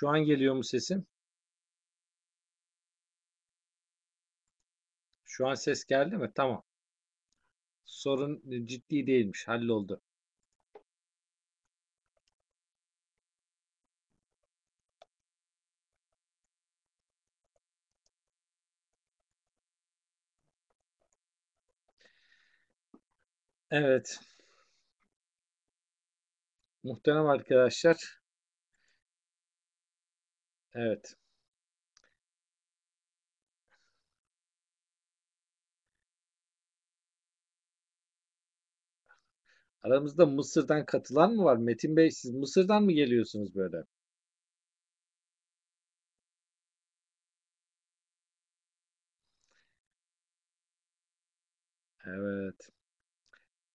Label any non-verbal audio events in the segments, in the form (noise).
Şu an geliyor mu sesim? Şu an ses geldi mi? Tamam. Sorun ciddi değilmiş. Halloldu. Evet. Muhterem arkadaşlar. Evet. Aramızda Mısır'dan katılan mı var? Metin Bey siz Mısır'dan mı geliyorsunuz böyle? Evet.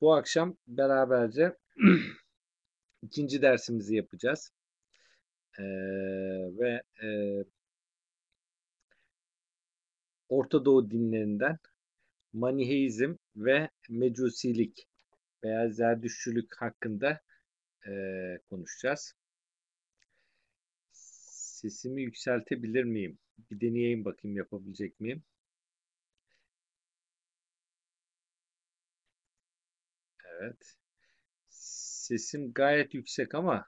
Bu akşam beraberce (clears throat) ikinci dersimizi yapacağız. Ee, ve e, Orta Doğu dinlerinden Maniheizm ve Mecusilik veya Zerdüştçülük hakkında e, konuşacağız. Sesimi yükseltebilir miyim? Bir deneyeyim bakayım yapabilecek miyim? Evet. Sesim gayet yüksek ama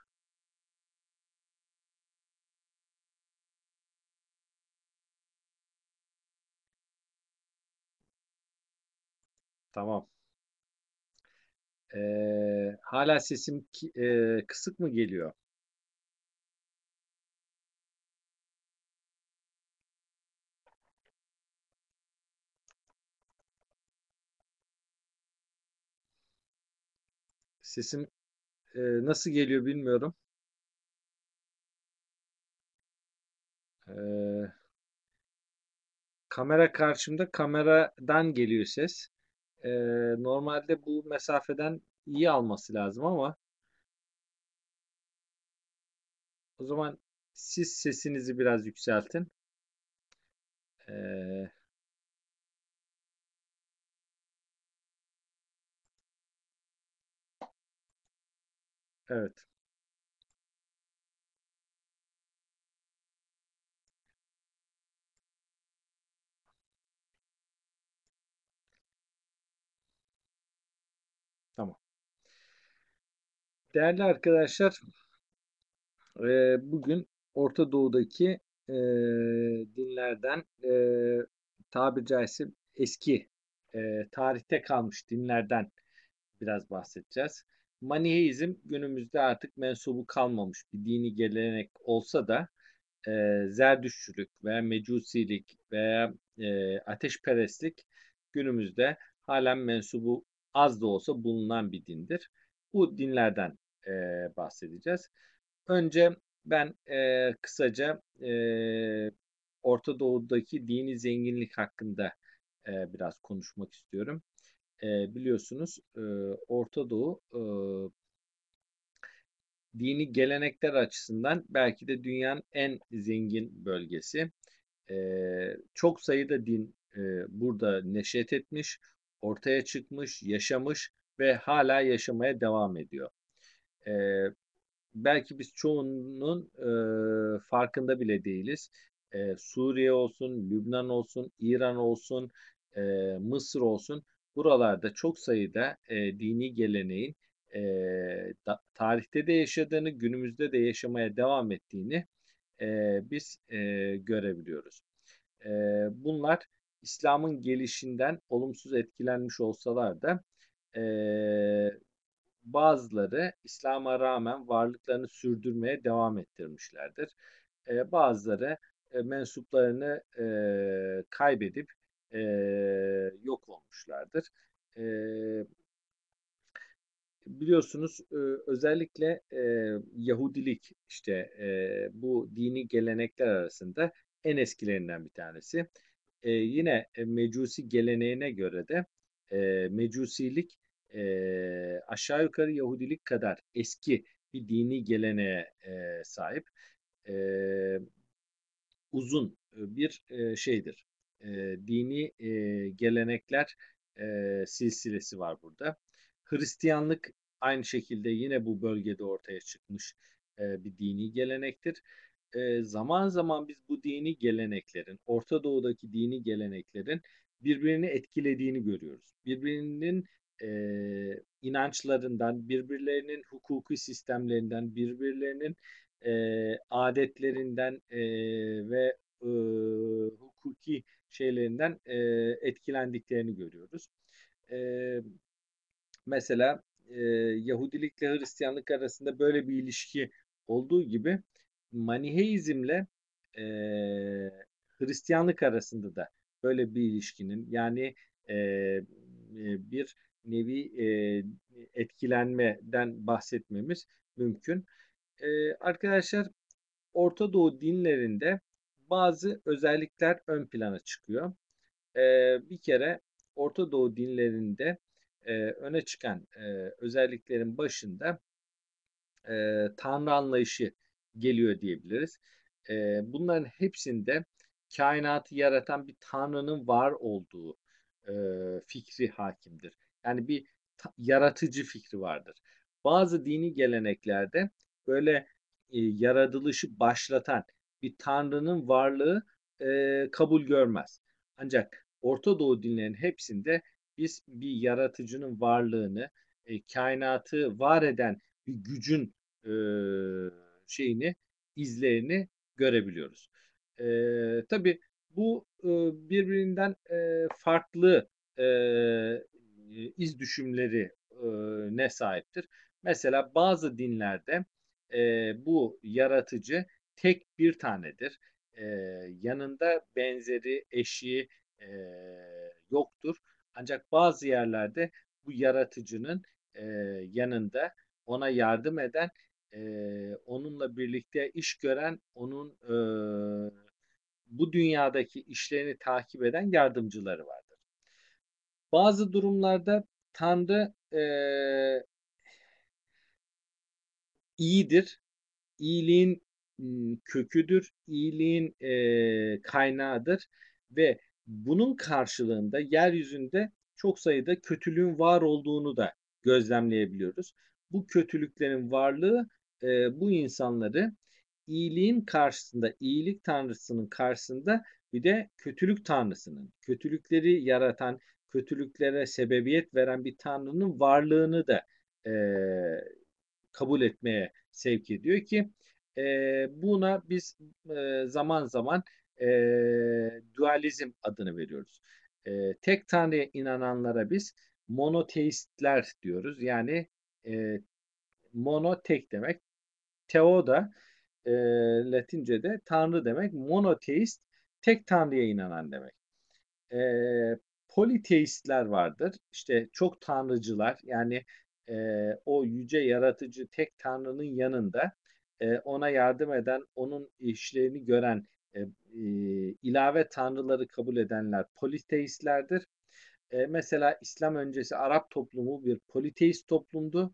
tamam. Ee, hala sesim ki- e, kısık mı geliyor? Sesim e, nasıl geliyor bilmiyorum. Ee, kamera karşımda kameradan geliyor ses. Ee, normalde bu mesafeden iyi alması lazım ama o zaman siz sesinizi biraz yükseltin. Ee, evet. Tamam. Değerli arkadaşlar, e, bugün Orta Doğu'daki e, dinlerden e, tabiri caizse eski e, tarihte kalmış dinlerden biraz bahsedeceğiz. Maniheizm günümüzde artık mensubu kalmamış bir dini gelenek olsa da Zerdüştçülük veya Mecusilik veya ateşperestlik günümüzde halen mensubu az da olsa bulunan bir dindir. Bu dinlerden e, bahsedeceğiz. Önce ben e, kısaca e, Orta Doğu'daki dini zenginlik hakkında e, biraz konuşmak istiyorum. E, biliyorsunuz e, Orta Doğu e, dini gelenekler açısından belki de dünyanın en zengin bölgesi. E, çok sayıda din e, burada neşet etmiş, ortaya çıkmış, yaşamış ve hala yaşamaya devam ediyor. E, belki biz çoğunun e, farkında bile değiliz. E, Suriye olsun, Lübnan olsun, İran olsun, e, Mısır olsun buralarda çok sayıda e, dini geleneğin e, da, tarihte de yaşadığını, günümüzde de yaşamaya devam ettiğini e, biz e, görebiliyoruz. E, bunlar İslam'ın gelişinden olumsuz etkilenmiş olsalar da e, bazıları İslam'a rağmen varlıklarını sürdürmeye devam ettirmişlerdir. E, bazıları e, mensuplarını e, kaybedip e, yok olmuşlardır. E, biliyorsunuz e, özellikle e, Yahudilik işte e, bu dini gelenekler arasında en eskilerinden bir tanesi. E, yine e, Mecusi geleneğine göre de e, Mecusilik e, aşağı yukarı Yahudilik kadar eski bir dini geleneğe e, sahip e, uzun bir e, şeydir. E, dini e, gelenekler e, silsilesi var burada. Hristiyanlık aynı şekilde yine bu bölgede ortaya çıkmış e, bir dini gelenektir. e, zaman zaman biz bu dini geleneklerin, Orta Doğu'daki dini geleneklerin birbirini etkilediğini görüyoruz. Birbirinin e, inançlarından, birbirlerinin hukuki sistemlerinden, birbirlerinin e, adetlerinden e, ve e, hukuki şeylerinden e, etkilendiklerini görüyoruz. E, mesela e, Yahudilikle Hristiyanlık arasında böyle bir ilişki olduğu gibi Maniheizmle e, Hristiyanlık arasında da böyle bir ilişkinin yani e, bir nevi e, etkilenmeden bahsetmemiz mümkün. E, arkadaşlar Orta Doğu dinlerinde bazı özellikler ön plana çıkıyor. E, bir kere Orta Doğu dinlerinde e, öne çıkan e, özelliklerin başında e, Tanrı anlayışı geliyor diyebiliriz. E, bunların hepsinde kainatı yaratan bir Tanrı'nın var olduğu e, fikri hakimdir. Yani bir yaratıcı fikri vardır. Bazı dini geleneklerde böyle e, yaratılışı başlatan bir Tanrı'nın varlığı e, kabul görmez. Ancak Orta Doğu dinlerinin hepsinde biz bir yaratıcının varlığını, e, kainatı var eden bir gücün e, şeyini, izlerini görebiliyoruz. E, tabii bu e, birbirinden e, farklı e, iz düşümleri ne sahiptir? Mesela bazı dinlerde bu yaratıcı tek bir tanedir. Yanında benzeri, eşi yoktur. Ancak bazı yerlerde bu yaratıcının yanında ona yardım eden, onunla birlikte iş gören, onun bu dünyadaki işlerini takip eden yardımcıları vardır. Bazı durumlarda Tanrı e, iyidir, iyiliğin köküdür, iyiliğin e, kaynağıdır ve bunun karşılığında yeryüzünde çok sayıda kötülüğün var olduğunu da gözlemleyebiliyoruz. Bu kötülüklerin varlığı e, bu insanları iyiliğin karşısında, iyilik tanrısının karşısında bir de kötülük tanrısının, kötülükleri yaratan, kötülüklere sebebiyet veren bir tanrının varlığını da e, kabul etmeye sevk ediyor ki e, buna biz e, zaman zaman e, dualizm adını veriyoruz. E, tek tanrıya inananlara biz monoteistler diyoruz. Yani e, mono tek demek. Teo da e, Latince'de tanrı demek. Monoteist tek tanrıya inanan demek. E, politeistler vardır. İşte çok tanrıcılar yani e, o yüce yaratıcı tek tanrının yanında e, ona yardım eden, onun işlerini gören e, e, ilave tanrıları kabul edenler politeistlerdir. E, mesela İslam öncesi Arap toplumu bir politeist toplumdu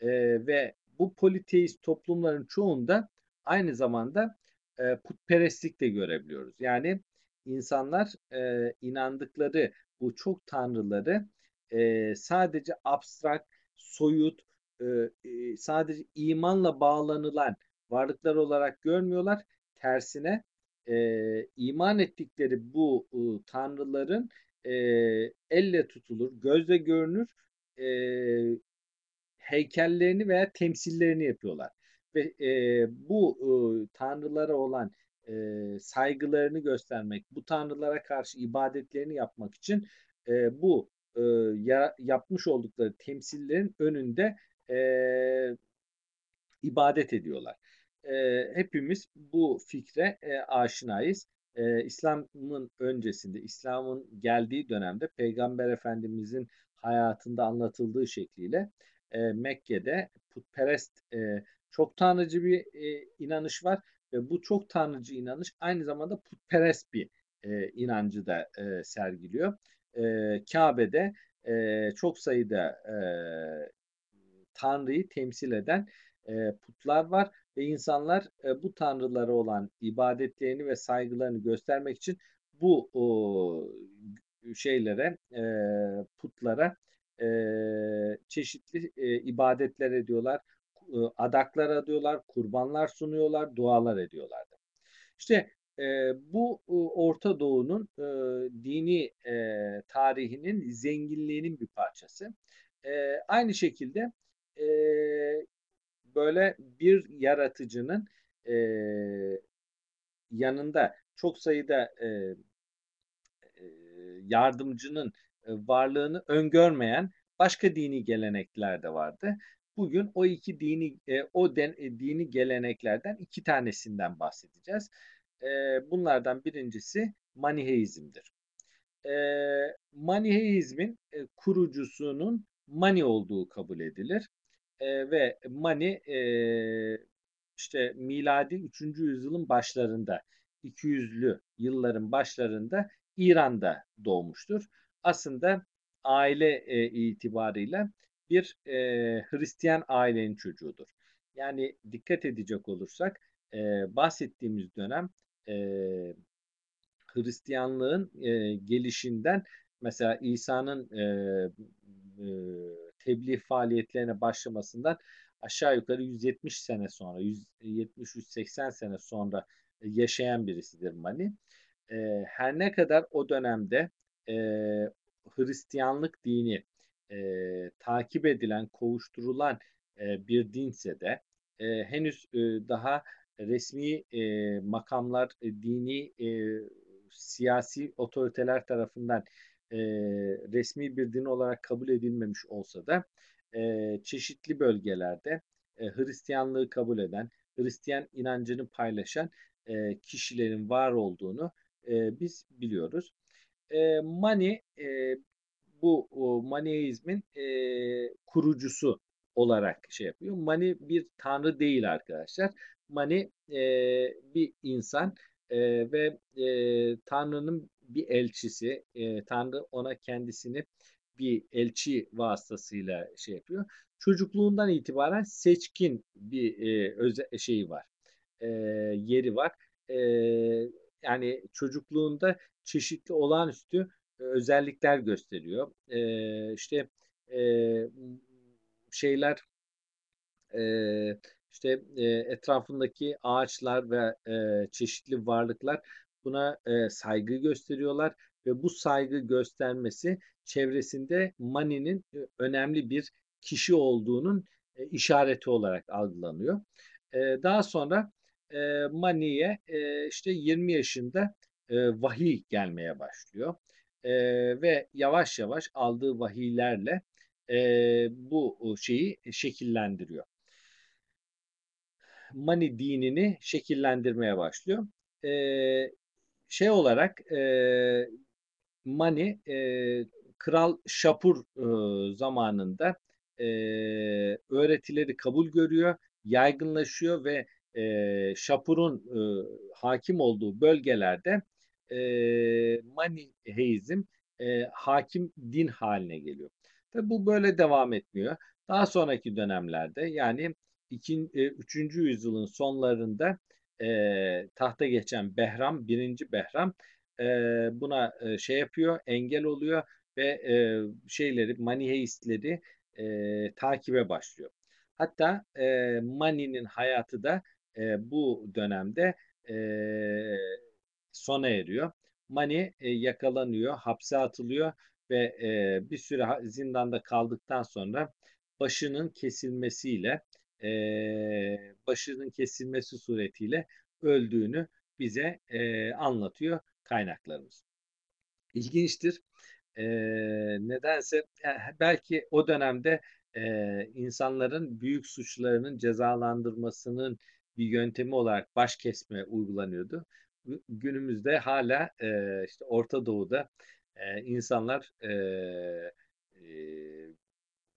e, ve bu politeist toplumların çoğunda aynı zamanda e, putperestlik de görebiliyoruz. Yani insanlar e, inandıkları bu çok tanrıları e, sadece abstrakt, soyut, e, e, sadece imanla bağlanılan varlıklar olarak görmüyorlar. Tersine e, iman ettikleri bu e, tanrıların e, elle tutulur, gözle görünür e, heykellerini veya temsillerini yapıyorlar. Ve e, bu e, tanrılara olan e, saygılarını göstermek, bu tanrılara karşı ibadetlerini yapmak için e, bu e, ya, yapmış oldukları temsillerin önünde e, ibadet ediyorlar e, hepimiz bu fikre e, aşinayız. E, İslam'ın öncesinde, İslam'ın geldiği dönemde Peygamber Efendimizin hayatında anlatıldığı şekliyle e, Mekke'de putperest e, çok tanrıcı bir e, inanış var ve bu çok tanrıcı inanış aynı zamanda putperest bir e, inancı da e, sergiliyor. E, Kabe'de e, çok sayıda e, tanrıyı temsil eden e, putlar var ve insanlar e, bu tanrılara olan ibadetlerini ve saygılarını göstermek için bu o, şeylere e, putlara e, çeşitli e, ibadetler ediyorlar. Adaklar adıyorlar, kurbanlar sunuyorlar, dualar ediyorlardı. İşte e, bu Orta Doğu'nun e, dini e, tarihinin zenginliğinin bir parçası. E, aynı şekilde e, böyle bir yaratıcının e, yanında çok sayıda e, e, yardımcının varlığını öngörmeyen başka dini gelenekler de vardı. Bugün o iki dini e, o den, e, dini geleneklerden iki tanesinden bahsedeceğiz. E, bunlardan birincisi Maniheizm'dir. E, Maniheizmin e, kurucusunun Mani olduğu kabul edilir. E, ve Mani e, işte miladi 3. yüzyılın başlarında 200'lü yılların başlarında İran'da doğmuştur. Aslında aile e, itibarıyla bir e, Hristiyan ailenin çocuğudur. Yani dikkat edecek olursak e, bahsettiğimiz dönem e, Hristiyanlığın e, gelişinden mesela İsa'nın e, e, tebliğ faaliyetlerine başlamasından aşağı yukarı 170 sene sonra, 170-180 sene sonra yaşayan birisidir Mani. E, her ne kadar o dönemde e, Hristiyanlık dini e, takip edilen, kovuşturulan e, bir dinse de e, henüz e, daha resmi e, makamlar, e, dini e, siyasi otoriteler tarafından e, resmi bir din olarak kabul edilmemiş olsa da e, çeşitli bölgelerde e, Hristiyanlığı kabul eden, Hristiyan inancını paylaşan e, kişilerin var olduğunu e, biz biliyoruz. E, Mani e, bu o, Maniizmin e, kurucusu olarak şey yapıyor. Mani bir tanrı değil arkadaşlar. Mani e, bir insan e, ve e, Tanrı'nın bir elçisi. E, Tanrı ona kendisini bir elçi vasıtasıyla şey yapıyor. Çocukluğundan itibaren seçkin bir e, öze, şeyi var. E, yeri var. E, yani çocukluğunda çeşitli olağanüstü özellikler gösteriyor. E, işte e, şeyler e, işte e, etrafındaki ağaçlar ve e, çeşitli varlıklar buna e, saygı gösteriyorlar ve bu saygı göstermesi çevresinde Mani'nin e, önemli bir kişi olduğunun e, işareti olarak algılanıyor. E, daha sonra e, Mani'ye e, işte 20 yaşında e, vahiy gelmeye başlıyor e, ve yavaş yavaş aldığı vahiylerle e, bu şeyi şekillendiriyor. Mani dinini şekillendirmeye başlıyor. E, şey olarak e, Mani e, Kral Şapur e, zamanında e, öğretileri kabul görüyor, yaygınlaşıyor ve e, Şapur'un e, hakim olduğu bölgelerde e, Maniheizm e, hakim din haline geliyor. Tabi bu böyle devam etmiyor. Daha sonraki dönemlerde yani 2. E, 3. yüzyılın sonlarında e, tahta geçen Behram, birinci Behram e, buna e, şey yapıyor, engel oluyor ve e, şeyleri, maniheistleri e, takibe başlıyor. Hatta e, Mani'nin hayatı da e, bu dönemde e, sona eriyor. Mani e, yakalanıyor, hapse atılıyor ve e, bir süre zindanda kaldıktan sonra başının kesilmesiyle e, başının kesilmesi suretiyle öldüğünü bize e, anlatıyor kaynaklarımız. İlginçtir. E, nedense e, belki o dönemde e, insanların büyük suçlarının cezalandırmasının bir yöntemi olarak baş kesme uygulanıyordu. Günümüzde hala e, işte Orta Doğu'da e, insanlar e, e,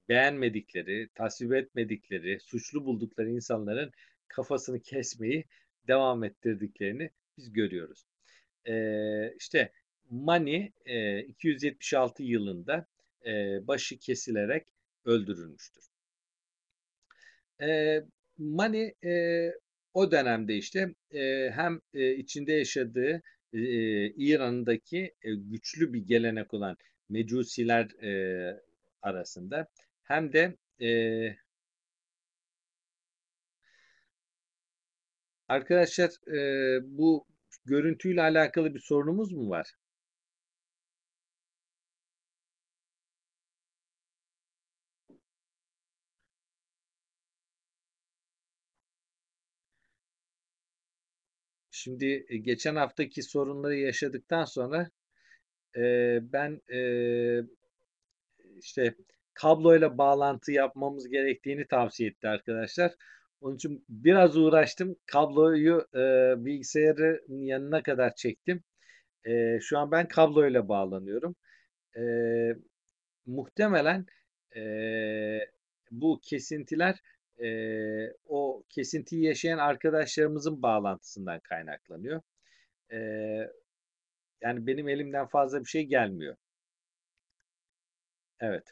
beğenmedikleri, tasvip etmedikleri, suçlu buldukları insanların kafasını kesmeyi devam ettirdiklerini biz görüyoruz. E, işte Mani e, 276 yılında e, başı kesilerek öldürülmüştür. E, Mani e, o dönemde işte e, hem e, içinde yaşadığı e, İran'daki e, güçlü bir gelenek olan Mecusiler e, arasında hem de e, arkadaşlar e, bu görüntüyle alakalı bir sorunumuz mu var? Şimdi e, geçen haftaki sorunları yaşadıktan sonra e, ben e, işte kabloyla bağlantı yapmamız gerektiğini tavsiye etti arkadaşlar. Onun için biraz uğraştım. Kabloyu e, bilgisayarın yanına kadar çektim. E, şu an ben kabloyla bağlanıyorum. E, muhtemelen e, bu kesintiler e, o kesintiyi yaşayan arkadaşlarımızın bağlantısından kaynaklanıyor. E, yani benim elimden fazla bir şey gelmiyor. Evet.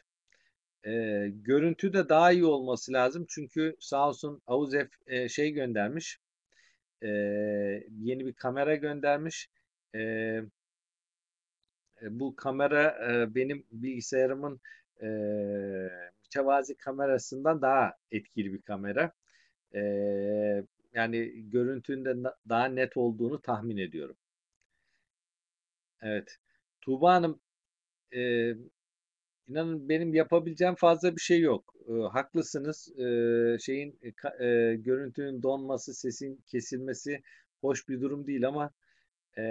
E, görüntü de daha iyi olması lazım. Çünkü sağ olsun Avuzef e, şey göndermiş. E, yeni bir kamera göndermiş. E, bu kamera e, benim bilgisayarımın e, mütevazi kamerasından daha etkili bir kamera. E, yani görüntünde daha net olduğunu tahmin ediyorum. Evet. Tuğba Hanım e, inanın benim yapabileceğim fazla bir şey yok. E, haklısınız. E, şeyin e, görüntünün donması, sesin kesilmesi hoş bir durum değil ama e,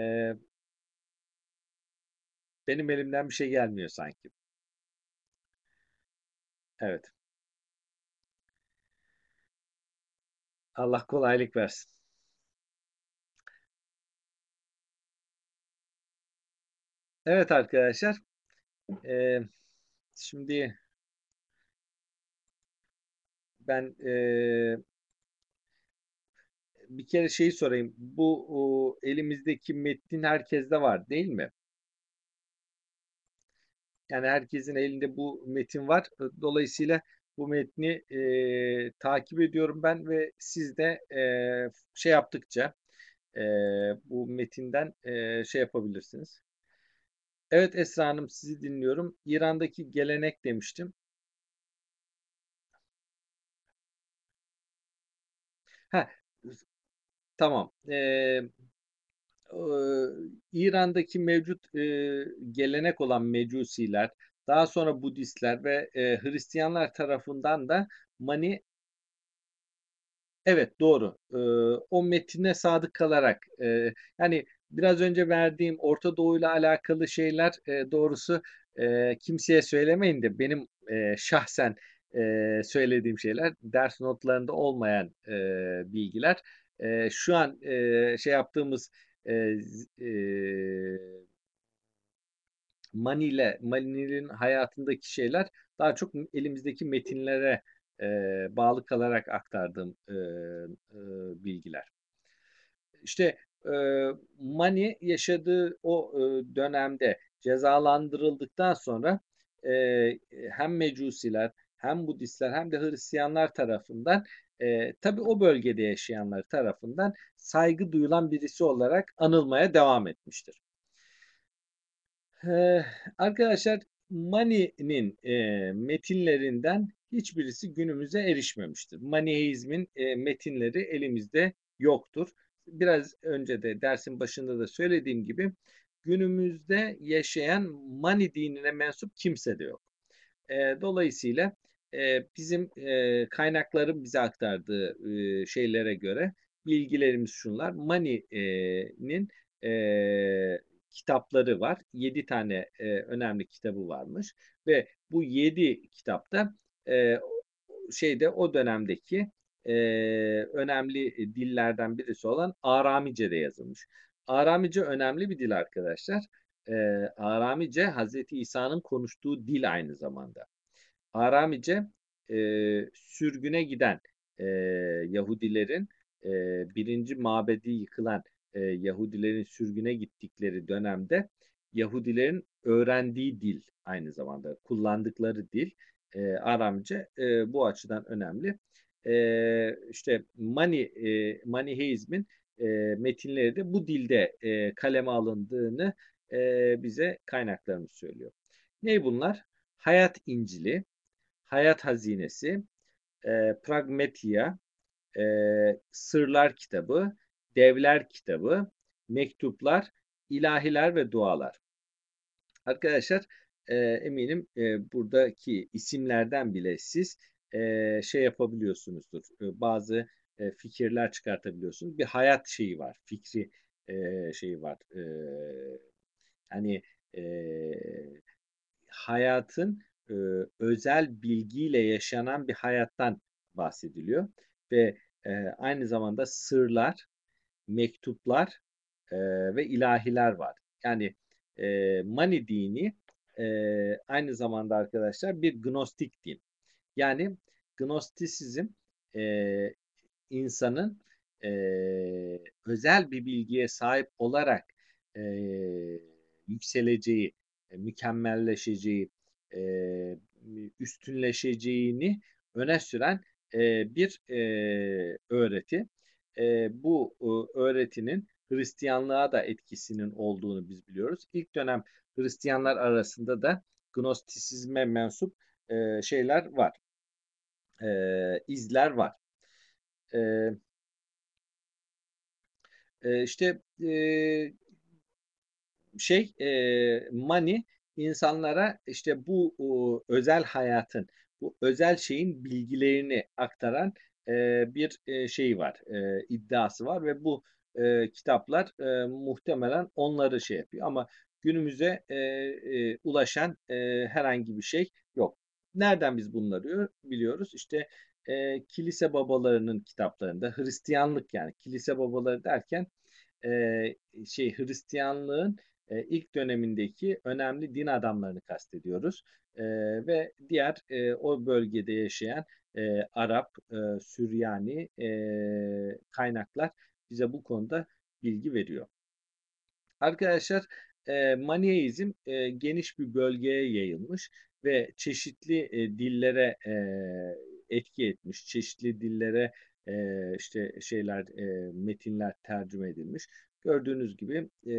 benim elimden bir şey gelmiyor sanki. Evet. Allah kolaylık versin. Evet arkadaşlar. E, şimdi ben e, bir kere şeyi sorayım. Bu o, elimizdeki metnin herkeste var değil mi? Yani herkesin elinde bu metin var. Dolayısıyla bu metni e, takip ediyorum ben ve siz de e, şey yaptıkça e, bu metinden e, şey yapabilirsiniz. Evet Esra Hanım sizi dinliyorum. İran'daki gelenek demiştim. Ha, tamam. Ee, İran'daki mevcut e, gelenek olan Mecusiler, daha sonra Budistler ve e, Hristiyanlar tarafından da mani Evet doğru. Ee, o metine sadık kalarak e, yani biraz önce verdiğim Orta Doğu ile alakalı şeyler e, doğrusu e, kimseye söylemeyin de benim e, şahsen e, söylediğim şeyler ders notlarında olmayan e, bilgiler. E, şu an e, şey yaptığımız e, e, Mani Mani'nin hayatındaki şeyler daha çok elimizdeki metinlere e, bağlı kalarak aktardığım e, e, bilgiler. İşte e, Mani yaşadığı o e, dönemde cezalandırıldıktan sonra e, hem Mecusiler hem Budistler hem de Hristiyanlar tarafından e, tabi o bölgede yaşayanlar tarafından saygı duyulan birisi olarak anılmaya devam etmiştir. Ee, arkadaşlar Mani'nin e, metinlerinden hiçbirisi günümüze erişmemiştir. Maniheizmin e, metinleri elimizde yoktur. Biraz önce de dersin başında da söylediğim gibi günümüzde yaşayan Mani dinine mensup kimse de yok. E, dolayısıyla bizim e, kaynakların bize aktardığı şeylere göre bilgilerimiz şunlar. Mani'nin kitapları var. Yedi tane önemli kitabı varmış ve bu yedi kitapta şeyde o dönemdeki önemli dillerden birisi olan Aramice'de yazılmış. Aramice önemli bir dil arkadaşlar. Aramice Hazreti İsa'nın konuştuğu dil aynı zamanda. Aramice e, sürgüne giden e, Yahudilerin e, birinci mabedi yıkılan e, Yahudilerin sürgüne gittikleri dönemde Yahudilerin öğrendiği dil aynı zamanda kullandıkları dil e, Aramca e, bu açıdan önemli. E, işte Mani e, Maniheizmin e, metinleri de bu dilde e, kaleme alındığını e, bize kaynaklarımız söylüyor. Ne bunlar? Hayat İncili, Hayat Hazinesi, e, Pragmetia, e, Sırlar kitabı, Devler kitabı, Mektuplar, ilahiler ve dualar. Arkadaşlar e, eminim e, buradaki isimlerden bile siz e, şey yapabiliyorsunuzdur. E, bazı e, fikirler çıkartabiliyorsunuz. Bir hayat şeyi var, fikri e, şeyi var. E, hani e, hayatın e, özel bilgiyle yaşanan bir hayattan bahsediliyor ve e, aynı zamanda sırlar, mektuplar e, ve ilahiler var. Yani e, Mani dini e, aynı zamanda arkadaşlar bir gnostik din. Yani gnostisizm e, insanın e, özel bir bilgiye sahip olarak e, yükseleceği, mükemmelleşeceği, e, üstünleşeceğini öne süren e, bir e, öğreti. E, bu e, öğretinin Hristiyanlığa da etkisinin olduğunu biz biliyoruz. İlk dönem Hristiyanlar arasında da Gnostisizme mensup e, şeyler var. E, izler var. E, işte e, şey e, Mani insanlara işte bu özel hayatın, bu özel şeyin bilgilerini aktaran bir e, şey var, iddiası var ve bu kitaplar muhtemelen onları şey yapıyor ama günümüze ulaşan herhangi bir şey yok. Nereden biz bunları biliyoruz? İşte e, kilise babalarının kitaplarında Hristiyanlık yani kilise babaları derken e, şey Hristiyanlığın e, ilk dönemindeki önemli din adamlarını kastediyoruz. E, ve diğer e, o bölgede yaşayan e, Arap, e, Süryani e, kaynaklar bize bu konuda bilgi veriyor. Arkadaşlar e, Maniheizm e, geniş bir bölgeye yayılmış ve çeşitli e, dillere e, etki etmiş, çeşitli dillere e, işte şeyler e, metinler tercüme edilmiş. Gördüğünüz gibi e,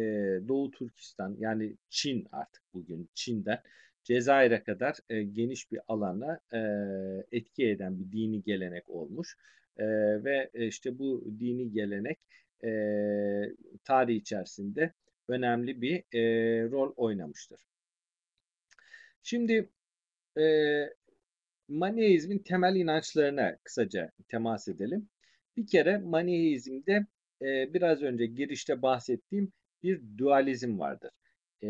Doğu Türkistan yani Çin artık bugün Çin'den Cezayir'e kadar e, geniş bir alana e, etki eden bir dini gelenek olmuş. E, ve işte bu dini gelenek e, tarih içerisinde önemli bir e, rol oynamıştır. Şimdi e, Maniheizmin temel inançlarına kısaca temas edelim. Bir kere Maniheizmde e, biraz önce girişte bahsettiğim bir dualizm vardır. E,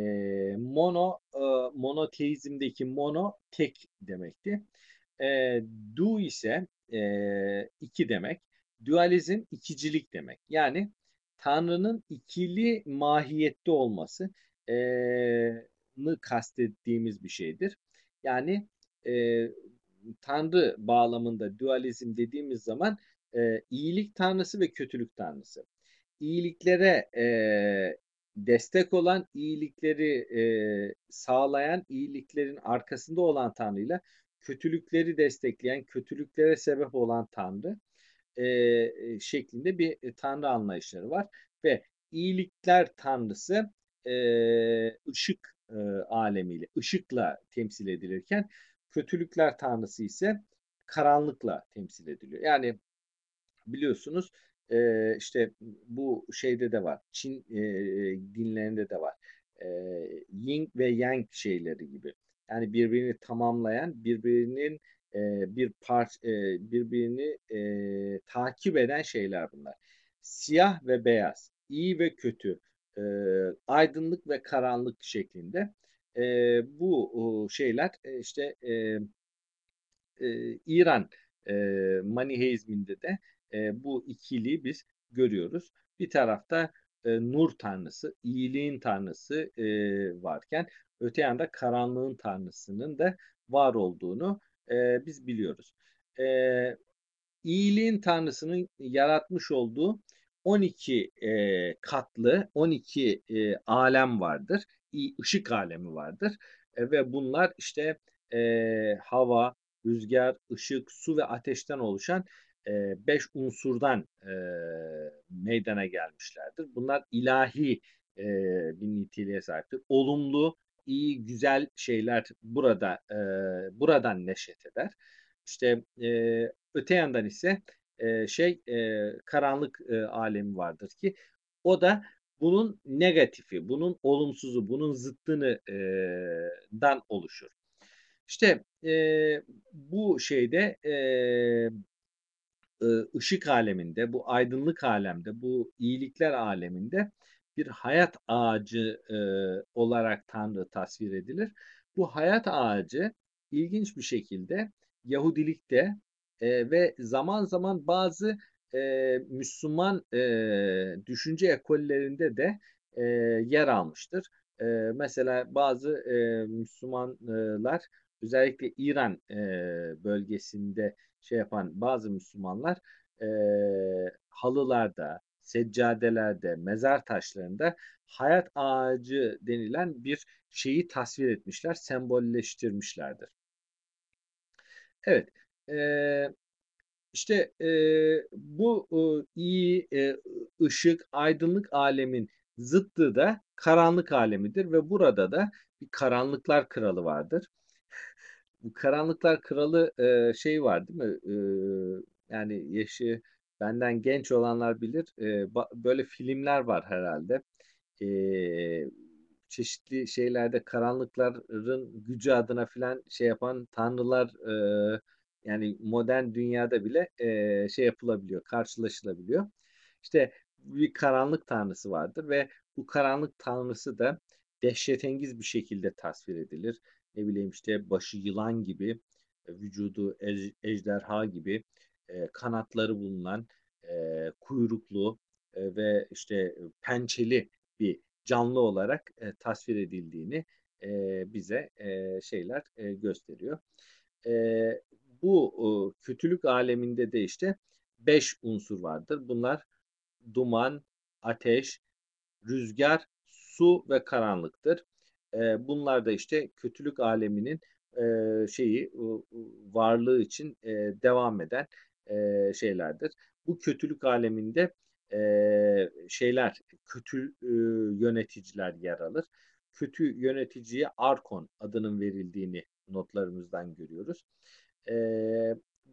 mono e, monoteizmdeki mono tek demekti. E, du ise e, iki demek. Dualizm ikicilik demek. Yani Tanrı'nın ikili mahiyette olması e, kastettiğimiz bir şeydir. Yani e, Tanrı bağlamında dualizm dediğimiz zaman e, iyilik tanrısı ve kötülük tanrısı. İyiliklere e, destek olan, iyilikleri e, sağlayan, iyiliklerin arkasında olan tanrıyla kötülükleri destekleyen, kötülüklere sebep olan tanrı e, şeklinde bir e, tanrı anlayışları var ve iyilikler tanrısı e, ışık e, alemiyle, ışıkla temsil edilirken kötülükler tanrısı ise karanlıkla temsil ediliyor. Yani biliyorsunuz e, işte bu şeyde de var. Çin e, dinlerinde de var. E, Ying ve Yang şeyleri gibi. Yani birbirini tamamlayan, birbirinin e, bir parç e, birbirini e, takip eden şeyler bunlar. Siyah ve beyaz, iyi ve kötü, e, aydınlık ve karanlık şeklinde e, bu şeyler işte e, e, İran e, Maniheizminde de e, bu ikiliği biz görüyoruz. Bir tarafta e, nur tanrısı, iyiliğin tanrısı e, varken öte yanda karanlığın tanrısının da var olduğunu e, biz biliyoruz. E, iyiliğin tanrısının yaratmış olduğu 12 e, katlı 12 e, alem vardır. ışık alemi vardır. E, ve bunlar işte e, hava, rüzgar, ışık, su ve ateşten oluşan e, beş unsurdan e, meydana gelmişlerdir. Bunlar ilahi e, bir niteliğe sahiptir. Olumlu, iyi, güzel şeyler burada e, buradan neşet eder. İşte e, öte yandan ise e, şey e, karanlık e, alemi vardır ki o da bunun negatifi, bunun olumsuzu, bunun zıttını e, dan oluşur. İşte e, bu şeyde e, ışık aleminde, bu aydınlık alemde, bu iyilikler aleminde bir hayat ağacı e, olarak Tanrı tasvir edilir. Bu hayat ağacı ilginç bir şekilde Yahudilikte e, ve zaman zaman bazı e, Müslüman e, düşünce ekollerinde de e, yer almıştır. E, mesela bazı e, Müslümanlar özellikle İran e, bölgesinde şey yapan bazı Müslümanlar e, halılarda, seccadelerde, mezar taşlarında hayat ağacı denilen bir şeyi tasvir etmişler, sembolleştirmişlerdir. Evet, e, işte e, bu e, iyi e, ışık, aydınlık alemin zıttı da karanlık alemidir ve burada da bir karanlıklar kralı vardır. Karanlıklar kralı e, şey var değil mi? E, yani yaşı benden genç olanlar bilir. E, böyle filmler var herhalde. E, çeşitli şeylerde karanlıkların gücü adına filan şey yapan tanrılar e, yani modern dünyada bile e, şey yapılabiliyor, karşılaşılabiliyor. İşte bir karanlık tanrısı vardır ve bu karanlık tanrısı da dehşetengiz bir şekilde tasvir edilir. Ne bileyim işte başı yılan gibi, vücudu ejderha gibi, e, kanatları bulunan, e, kuyruklu e, ve işte pençeli bir canlı olarak e, tasvir edildiğini e, bize e, şeyler e, gösteriyor. E, bu e, kötülük aleminde de işte beş unsur vardır. Bunlar duman, ateş, rüzgar, su ve karanlıktır. E, bunlar da işte kötülük aleminin e, şeyi varlığı için e, devam eden e, şeylerdir. Bu kötülük aleminde e, şeyler, kötü e, yöneticiler yer alır. Kötü yöneticiye Arkon adının verildiğini notlarımızdan görüyoruz. E,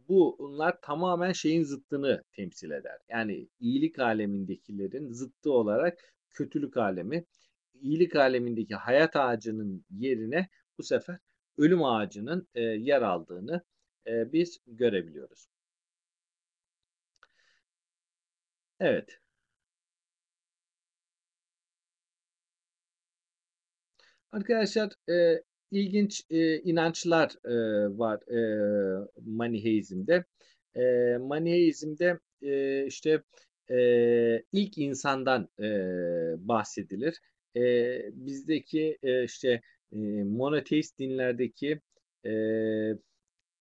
bunlar tamamen şeyin zıttını temsil eder. Yani iyilik alemindekilerin zıttı olarak kötülük alemi, iyilik alemindeki hayat ağacının yerine bu sefer ölüm ağacının e, yer aldığını e, biz görebiliyoruz. Evet. Arkadaşlar e, ilginç e, inançlar e, var e, Maniheizm'de. E, Maniheizm'de e, işte e, ilk insandan e, bahsedilir. E, bizdeki e, işte e, monoteist dinlerdeki e,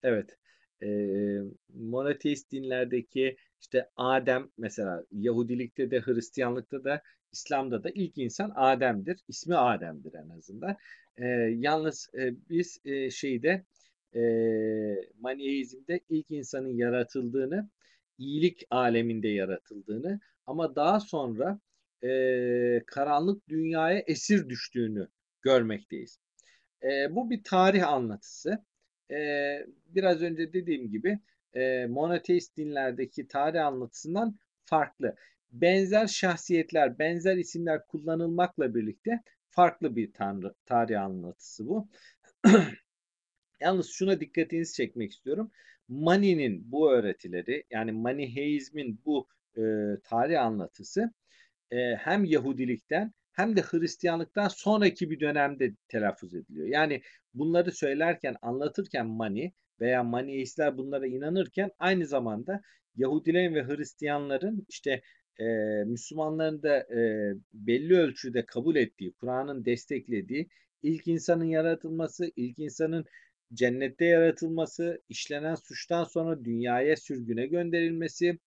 evet e, monoteist dinlerdeki işte Adem mesela Yahudilikte de Hristiyanlıkta da İslam'da da ilk insan Adem'dir. İsmi Adem'dir en azından. E, yalnız e, biz e, şeyde e, Maniheizm'de ilk insanın yaratıldığını, iyilik aleminde yaratıldığını ama daha sonra e, karanlık dünyaya esir düştüğünü görmekteyiz. E, bu bir tarih anlatısı. E, biraz önce dediğim gibi e, monoteist dinlerdeki tarih anlatısından farklı. Benzer şahsiyetler, benzer isimler kullanılmakla birlikte farklı bir tanrı, tarih anlatısı bu. (clears throat) Yalnız şuna dikkatinizi çekmek istiyorum. Mani'nin bu öğretileri yani Maniheizmin bu e, tarih anlatısı e, hem Yahudilikten hem de Hristiyanlıktan sonraki bir dönemde telaffuz ediliyor. Yani bunları söylerken, anlatırken Mani veya Maniheistler bunlara inanırken aynı zamanda Yahudilerin ve Hristiyanların işte e, Müslümanların da e, belli ölçüde kabul ettiği, Kur'an'ın desteklediği ilk insanın yaratılması, ilk insanın cennette yaratılması, işlenen suçtan sonra dünyaya sürgüne gönderilmesi,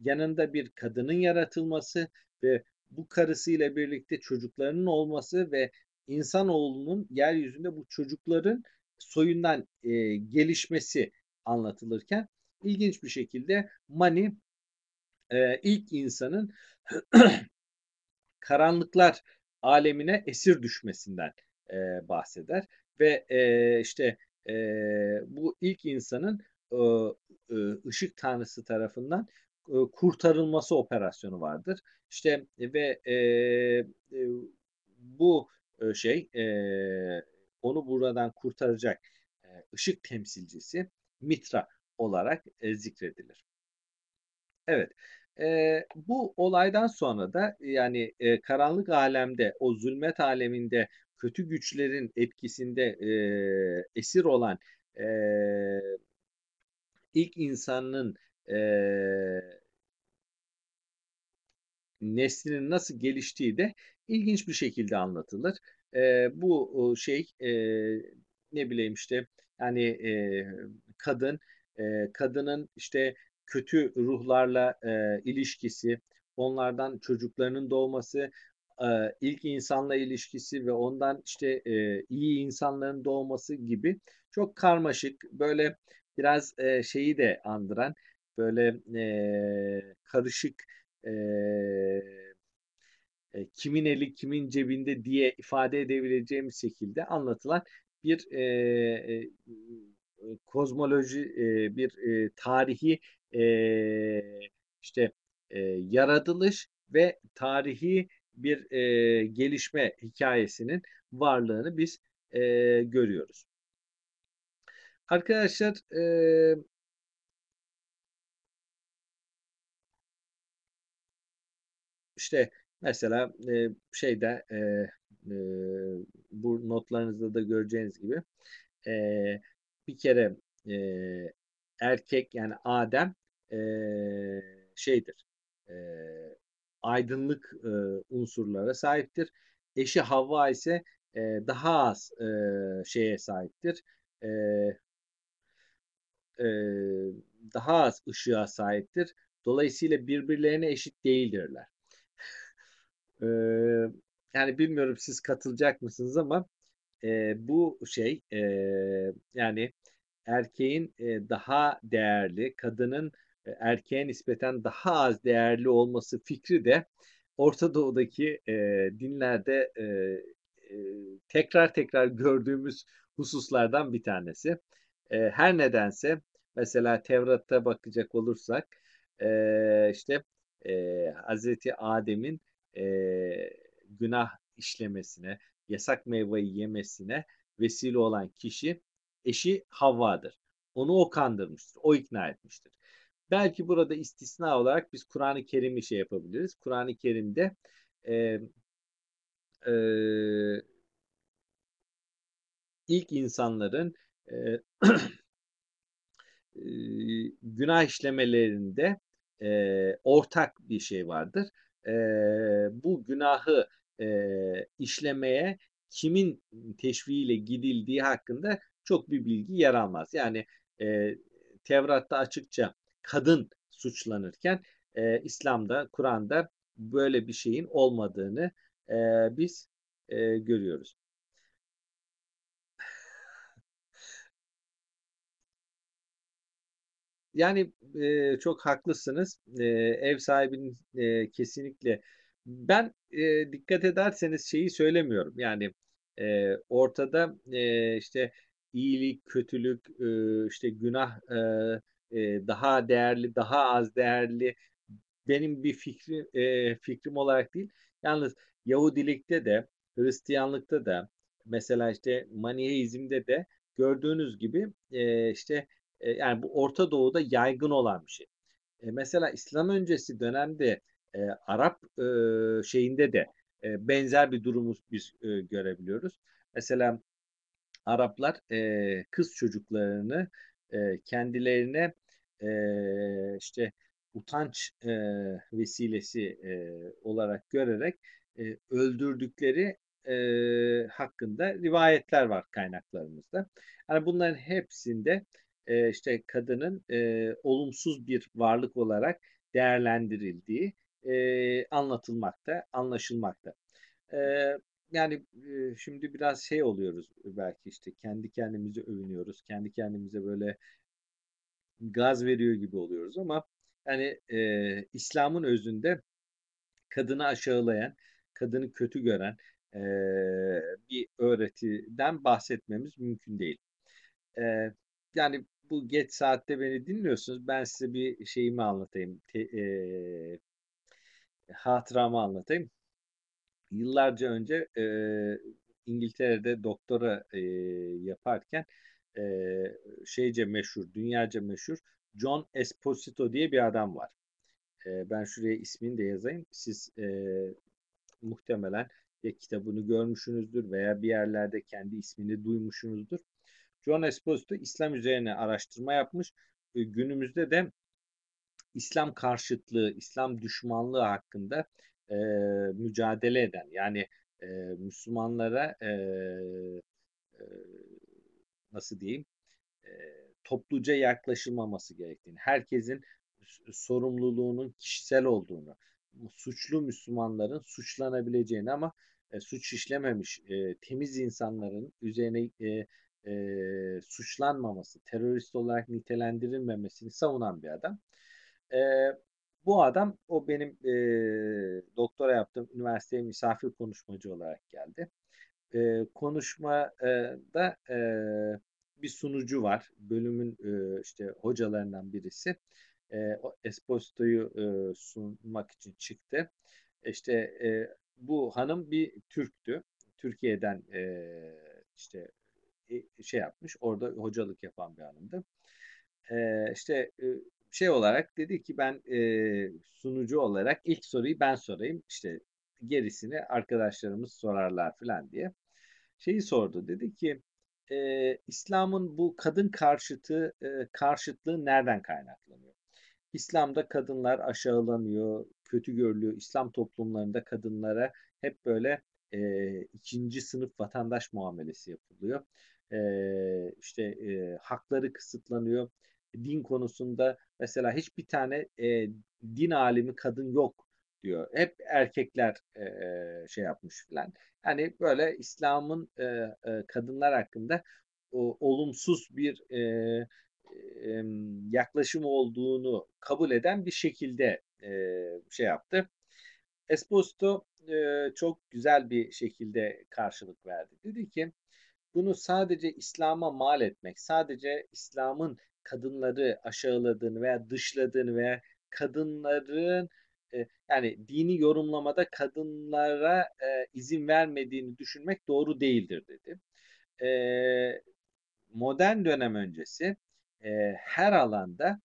yanında bir kadının yaratılması ve bu karısıyla birlikte çocuklarının olması ve insanoğlunun yeryüzünde bu çocukların soyundan e, gelişmesi anlatılırken ilginç bir şekilde Mani e, ilk insanın (clears throat) karanlıklar alemine esir düşmesinden e, bahseder ve e, işte e, bu ilk insanın e, ışık tanrısı tarafından kurtarılması operasyonu vardır. İşte ve e, e, bu e, şey e, onu buradan kurtaracak e, ışık temsilcisi Mitra olarak e, zikredilir. Evet. E, bu olaydan sonra da yani e, karanlık alemde, o zulmet aleminde kötü güçlerin etkisinde e, esir olan e, ilk insanın e, neslinin nasıl geliştiği de ilginç bir şekilde anlatılır. E, bu şey e, ne bileyim işte yani e, kadın e, kadının işte kötü ruhlarla e, ilişkisi, onlardan çocuklarının doğması, e, ilk insanla ilişkisi ve ondan işte e, iyi insanların doğması gibi çok karmaşık böyle biraz e, şeyi de andıran böyle e, karışık e, e, kimin eli kimin cebinde diye ifade edebileceğimiz şekilde anlatılan bir e, e, kozmoloji e, bir e, tarihi e, işte e, yaratılış ve tarihi bir e, gelişme hikayesinin varlığını biz e, görüyoruz. Arkadaşlar e, işte mesela e, şeyde e, e, bu notlarınızda da göreceğiniz gibi e, bir kere e, erkek yani Adem e, şeydir e, aydınlık e, unsurlara sahiptir. Eşi Havva ise e, daha az e, şeye sahiptir. E, e, daha az ışığa sahiptir. Dolayısıyla birbirlerine eşit değildirler. E, yani bilmiyorum siz katılacak mısınız ama e, bu şey e, yani erkeğin e, daha değerli, kadının e, erkeğe nispeten daha az değerli olması fikri de Orta Doğu'daki e, dinlerde e, e, tekrar tekrar gördüğümüz hususlardan bir tanesi. E, her nedense mesela Tevrat'ta bakacak olursak e, işte e, Hazreti Adem'in e, günah işlemesine, yasak meyveyi yemesine vesile olan kişi eşi Havva'dır. Onu o kandırmıştır, o ikna etmiştir. Belki burada istisna olarak biz Kur'an-ı Kerim'i şey yapabiliriz. Kur'an-ı Kerim'de e, e, ilk insanların e, (clears throat) günah işlemelerinde e, ortak bir şey vardır. E, bu günahı e, işlemeye kimin teşviğiyle gidildiği hakkında çok bir bilgi yer almaz. Yani e, Tevrat'ta açıkça kadın suçlanırken e, İslam'da, Kur'an'da böyle bir şeyin olmadığını e, biz e, görüyoruz. Yani e, çok haklısınız. E, ev sahibinin e, kesinlikle ben e, dikkat ederseniz şeyi söylemiyorum. Yani e, ortada e, işte iyilik, kötülük, e, işte günah e, e, daha değerli, daha az değerli benim bir fikri, e, fikrim olarak değil. Yalnız Yahudilikte de, Hristiyanlıkta da, mesela işte Maniheizm'de de gördüğünüz gibi e, işte yani bu Orta Doğu'da yaygın olan bir şey. E, mesela İslam öncesi dönemde e, Arap e, şeyinde de e, benzer bir durumu biz e, görebiliyoruz. Mesela Araplar e, kız çocuklarını e, kendilerine e, işte utanç e, vesilesi e, olarak görerek e, öldürdükleri e, hakkında rivayetler var kaynaklarımızda. Yani bunların hepsinde e, işte kadının e, olumsuz bir varlık olarak değerlendirildiği e, anlatılmakta, anlaşılmakta. E, yani e, şimdi biraz şey oluyoruz belki işte kendi kendimize övünüyoruz, kendi kendimize böyle gaz veriyor gibi oluyoruz ama yani e, İslam'ın özünde kadını aşağılayan, kadını kötü gören e, bir öğretiden bahsetmemiz mümkün değil. E, yani bu geç saatte beni dinliyorsunuz. Ben size bir şeyimi anlatayım. Te, e, hatıramı anlatayım. Yıllarca önce e, İngiltere'de doktora e, yaparken e, şeyce meşhur, dünyaca meşhur John Esposito diye bir adam var. E, ben şuraya ismini de yazayım. Siz e, muhtemelen ya kitabını görmüşsünüzdür veya bir yerlerde kendi ismini duymuşsunuzdur. John Esposito İslam üzerine araştırma yapmış. E, günümüzde de İslam karşıtlığı, İslam düşmanlığı hakkında e, mücadele eden yani e, Müslümanlara e, e, nasıl diyeyim e, topluca yaklaşılmaması gerektiğini, herkesin sorumluluğunun kişisel olduğunu, suçlu Müslümanların suçlanabileceğini ama e, suç işlememiş e, temiz insanların üzerine e, e, suçlanmaması, terörist olarak nitelendirilmemesini savunan bir adam. E, bu adam o benim e, doktora yaptığım üniversiteye misafir konuşmacı olarak geldi. E, konuşmada e, bir sunucu var. Bölümün e, işte hocalarından birisi. E, Esposito'yu e, sunmak için çıktı. İşte e, bu hanım bir Türktü. Türkiye'den e, işte e, şey yapmış. Orada hocalık yapan bir hanımdı. E, işte e, şey olarak dedi ki ben e, sunucu olarak ilk soruyu ben sorayım. İşte gerisini arkadaşlarımız sorarlar falan diye. Şeyi sordu. Dedi ki e, İslam'ın bu kadın karşıtı e, karşıtlığı nereden kaynaklanıyor? İslam'da kadınlar aşağılanıyor, kötü görülüyor. İslam toplumlarında kadınlara hep böyle e, ikinci sınıf vatandaş muamelesi yapılıyor. E, işte e, hakları kısıtlanıyor. Din konusunda mesela hiçbir tane e, din alimi kadın yok diyor. Hep erkekler e, şey yapmış filan. Yani böyle İslam'ın e, e, kadınlar hakkında o, olumsuz bir e, e, yaklaşım olduğunu kabul eden bir şekilde e, şey yaptı. Esposito e, çok güzel bir şekilde karşılık verdi. Dedi ki bunu sadece İslam'a mal etmek, sadece İslam'ın kadınları aşağıladığını veya dışladığını veya kadınların e, yani dini yorumlamada kadınlara e, izin vermediğini düşünmek doğru değildir dedi. E, modern dönem öncesi her alanda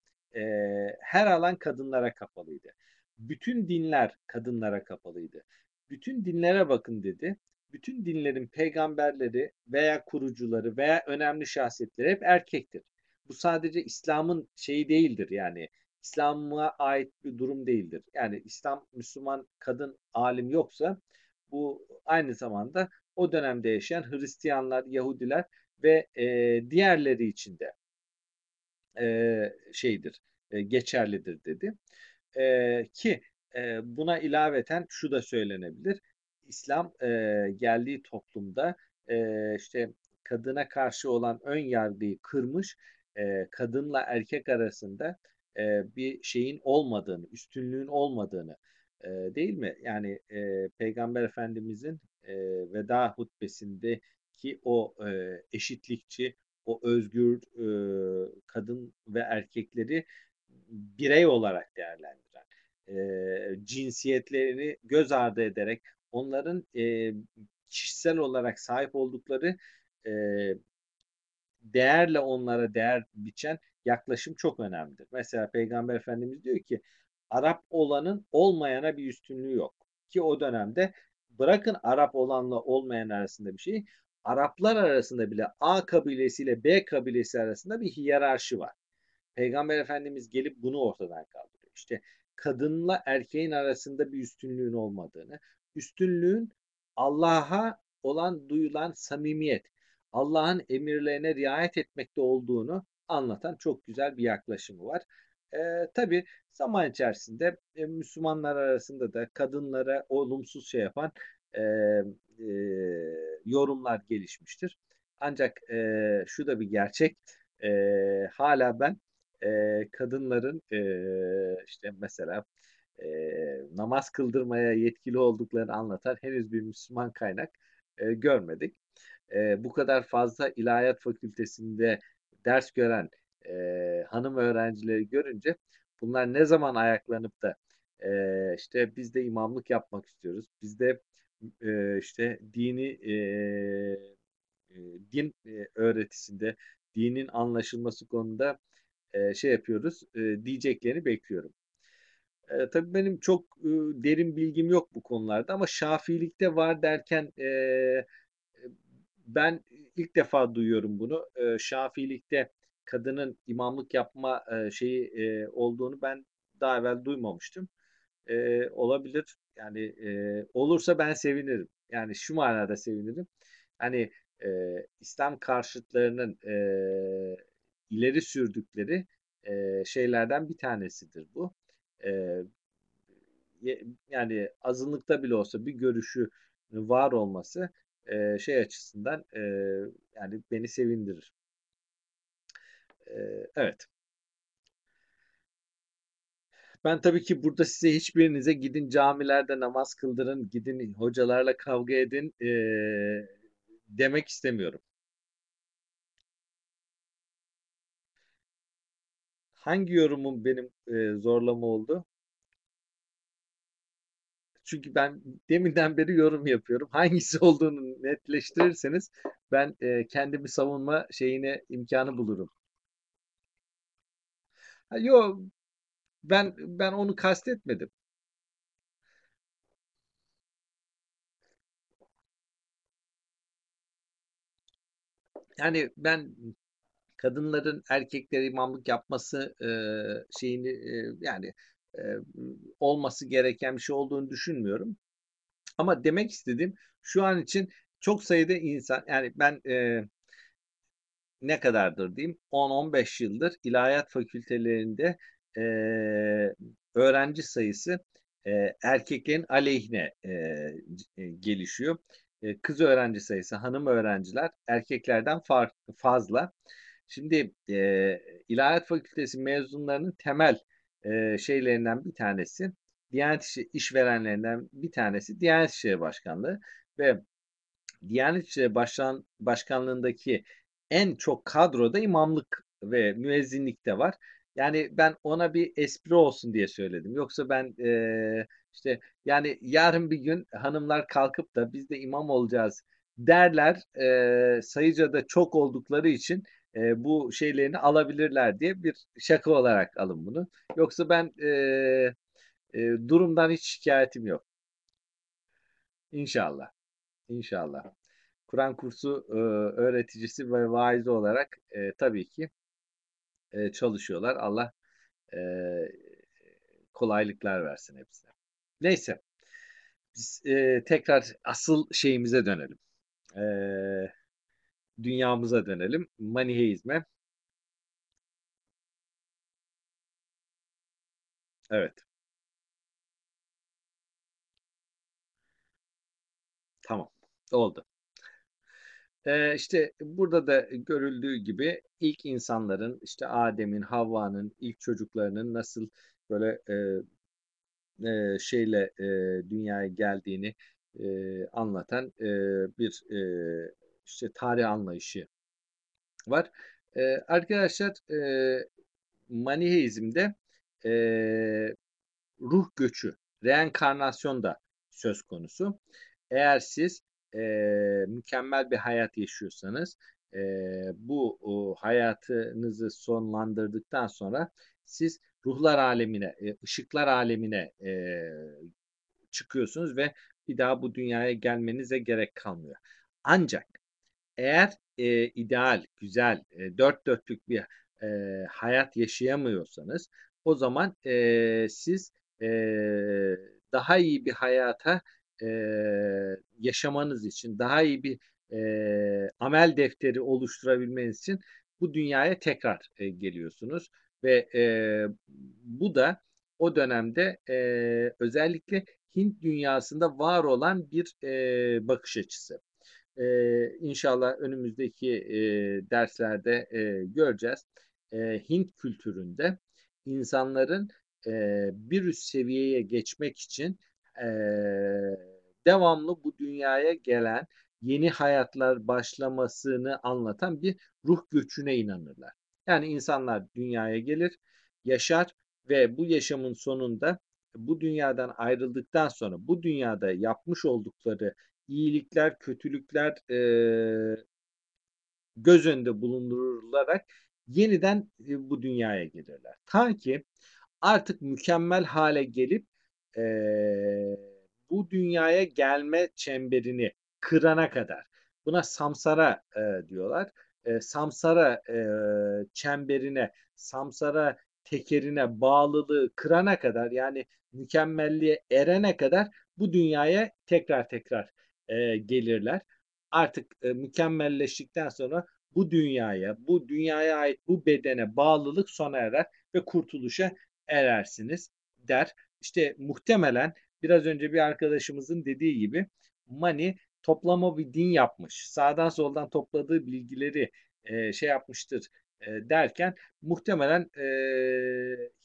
her alan kadınlara kapalıydı. Bütün dinler kadınlara kapalıydı. Bütün dinlere bakın dedi. Bütün dinlerin peygamberleri veya kurucuları veya önemli şahsiyetleri hep erkektir. Bu sadece İslam'ın şeyi değildir yani İslam'a ait bir durum değildir. Yani İslam Müslüman kadın alim yoksa bu aynı zamanda o dönemde yaşayan Hristiyanlar, Yahudiler ve e, diğerleri için de e, şeydir, e, geçerlidir dedi. E, ki e, buna ilaveten şu da söylenebilir. İslam e, geldiği toplumda e, işte kadına karşı olan ön yargıyı kırmış, e, kadınla erkek arasında e, bir şeyin olmadığını, üstünlüğün olmadığını e, değil mi? Yani e, Peygamber Efendimizin e, veda hutbesindeki o e, eşitlikçi, o özgür e, kadın ve erkekleri birey olarak değerlendiren, e, cinsiyetlerini göz ardı ederek onların e, kişisel olarak sahip oldukları e, değerle onlara değer biçen yaklaşım çok önemlidir. Mesela Peygamber Efendimiz diyor ki Arap olanın olmayana bir üstünlüğü yok. Ki o dönemde bırakın Arap olanla olmayan arasında bir şey, Araplar arasında bile A kabilesiyle B kabilesi arasında bir hiyerarşi var. Peygamber Efendimiz gelip bunu ortadan kaldırıyor. İşte kadınla erkeğin arasında bir üstünlüğün olmadığını, üstünlüğün Allah'a olan duyulan samimiyet, Allah'ın emirlerine riayet etmekte olduğunu anlatan çok güzel bir yaklaşımı var. E, tabii zaman içerisinde e, Müslümanlar arasında da kadınlara olumsuz şey yapan e, e, yorumlar gelişmiştir. Ancak e, şu da bir gerçek. E, hala ben e, kadınların e, işte mesela e, namaz kıldırmaya yetkili olduklarını anlatan henüz bir Müslüman kaynak e, görmedik. E, bu kadar fazla ilahiyat fakültesinde ders gören e, hanım öğrencileri görünce bunlar ne zaman ayaklanıp da e, işte biz de imamlık yapmak istiyoruz. Biz de e, işte dini e, din öğretisinde dinin anlaşılması konusunda e, şey yapıyoruz e, diyeceklerini bekliyorum. E, tabii benim çok e, derin bilgim yok bu konularda ama Şafiilikte var derken e, ben ilk defa duyuyorum bunu. E, Şafiilikte kadının imamlık yapma e, şeyi e, olduğunu ben daha evvel duymamıştım. E, olabilir. Yani e, olursa ben sevinirim. Yani şu manada sevinirim. Hani e, İslam karşıtlarının e, ileri sürdükleri e, şeylerden bir tanesidir bu. E, yani azınlıkta bile olsa bir görüşü var olması e, şey açısından e, yani beni sevindirir. E, evet. Ben tabii ki burada size hiçbirinize gidin camilerde namaz kıldırın, gidin hocalarla kavga edin e, demek istemiyorum. Hangi yorumum benim e, zorlama oldu? Çünkü ben deminden beri yorum yapıyorum. (laughs) Hangisi olduğunu netleştirirseniz ben e, kendimi savunma şeyine imkanı bulurum. Ha, yo ben ben onu kastetmedim. Yani ben kadınların erkeklere imamlık yapması e, şeyini e, yani e, olması gereken bir şey olduğunu düşünmüyorum. Ama demek istediğim şu an için çok sayıda insan yani ben e, ne kadardır diyeyim 10-15 yıldır ilahiyat fakültelerinde e, öğrenci sayısı e, erkeklerin aleyhine e, e, gelişiyor. E, kız öğrenci sayısı, hanım öğrenciler erkeklerden farklı fazla. Şimdi e, ilahiyat fakültesi mezunlarının temel e, şeylerinden bir tanesi Diyanet İşi işverenlerinden bir tanesi Diyanet İşleri Başkanlığı ve Diyanet İşleri Başkan, Başkanlığındaki en çok kadroda imamlık ve müezzinlik de var. Yani ben ona bir espri olsun diye söyledim. Yoksa ben e, işte yani yarın bir gün hanımlar kalkıp da biz de imam olacağız derler. E, sayıca da çok oldukları için e, bu şeylerini alabilirler diye bir şaka olarak alın bunu. Yoksa ben e, e, durumdan hiç şikayetim yok. İnşallah. İnşallah. Kur'an kursu e, öğreticisi ve vaizi olarak e, tabii ki e, çalışıyorlar. Allah e, kolaylıklar versin hepsine. Neyse. Biz e, tekrar asıl şeyimize dönelim. E, dünyamıza dönelim. Maniheizme. Evet. Tamam. Oldu. Ee, işte burada da görüldüğü gibi ilk insanların işte Adem'in, Havva'nın, ilk çocuklarının nasıl böyle e, e, şeyle e, dünyaya geldiğini e, anlatan e, bir e, işte tarih anlayışı var. E, arkadaşlar e, Maniheizm'de e, ruh göçü, reenkarnasyon da söz konusu. Eğer siz e, mükemmel bir hayat yaşıyorsanız e, bu o, hayatınızı sonlandırdıktan sonra siz ruhlar alemine, e, ışıklar alemine e, çıkıyorsunuz ve bir daha bu dünyaya gelmenize gerek kalmıyor. Ancak eğer e, ideal, güzel, e, dört dörtlük bir e, hayat yaşayamıyorsanız o zaman e, siz e, daha iyi bir hayata e, yaşamanız için, daha iyi bir e, amel defteri oluşturabilmeniz için bu dünyaya tekrar e, geliyorsunuz ve e, bu da o dönemde e, özellikle Hint dünyasında var olan bir e, bakış açısı. E, inşallah önümüzdeki e, derslerde e, göreceğiz. E, Hint kültüründe insanların e, bir üst seviyeye geçmek için e, devamlı bu dünyaya gelen yeni hayatlar başlamasını anlatan bir ruh göçüne inanırlar. Yani insanlar dünyaya gelir, yaşar ve bu yaşamın sonunda bu dünyadan ayrıldıktan sonra bu dünyada yapmış oldukları iyilikler, kötülükler e, göz önünde bulundurularak yeniden e, bu dünyaya gelirler. Ta ki artık mükemmel hale gelip e, bu dünyaya gelme çemberini kırana kadar. Buna samsara e, diyorlar. E, samsara e, çemberine, samsara tekerine bağlılığı kırana kadar yani mükemmelliğe erene kadar bu dünyaya tekrar tekrar e, gelirler. Artık e, mükemmelleştikten sonra bu dünyaya, bu dünyaya ait bu bedene bağlılık sona erer ve kurtuluşa erersiniz der. İşte muhtemelen biraz önce bir arkadaşımızın dediği gibi Mani toplama bir din yapmış. Sağdan soldan topladığı bilgileri e, şey yapmıştır e, derken muhtemelen e,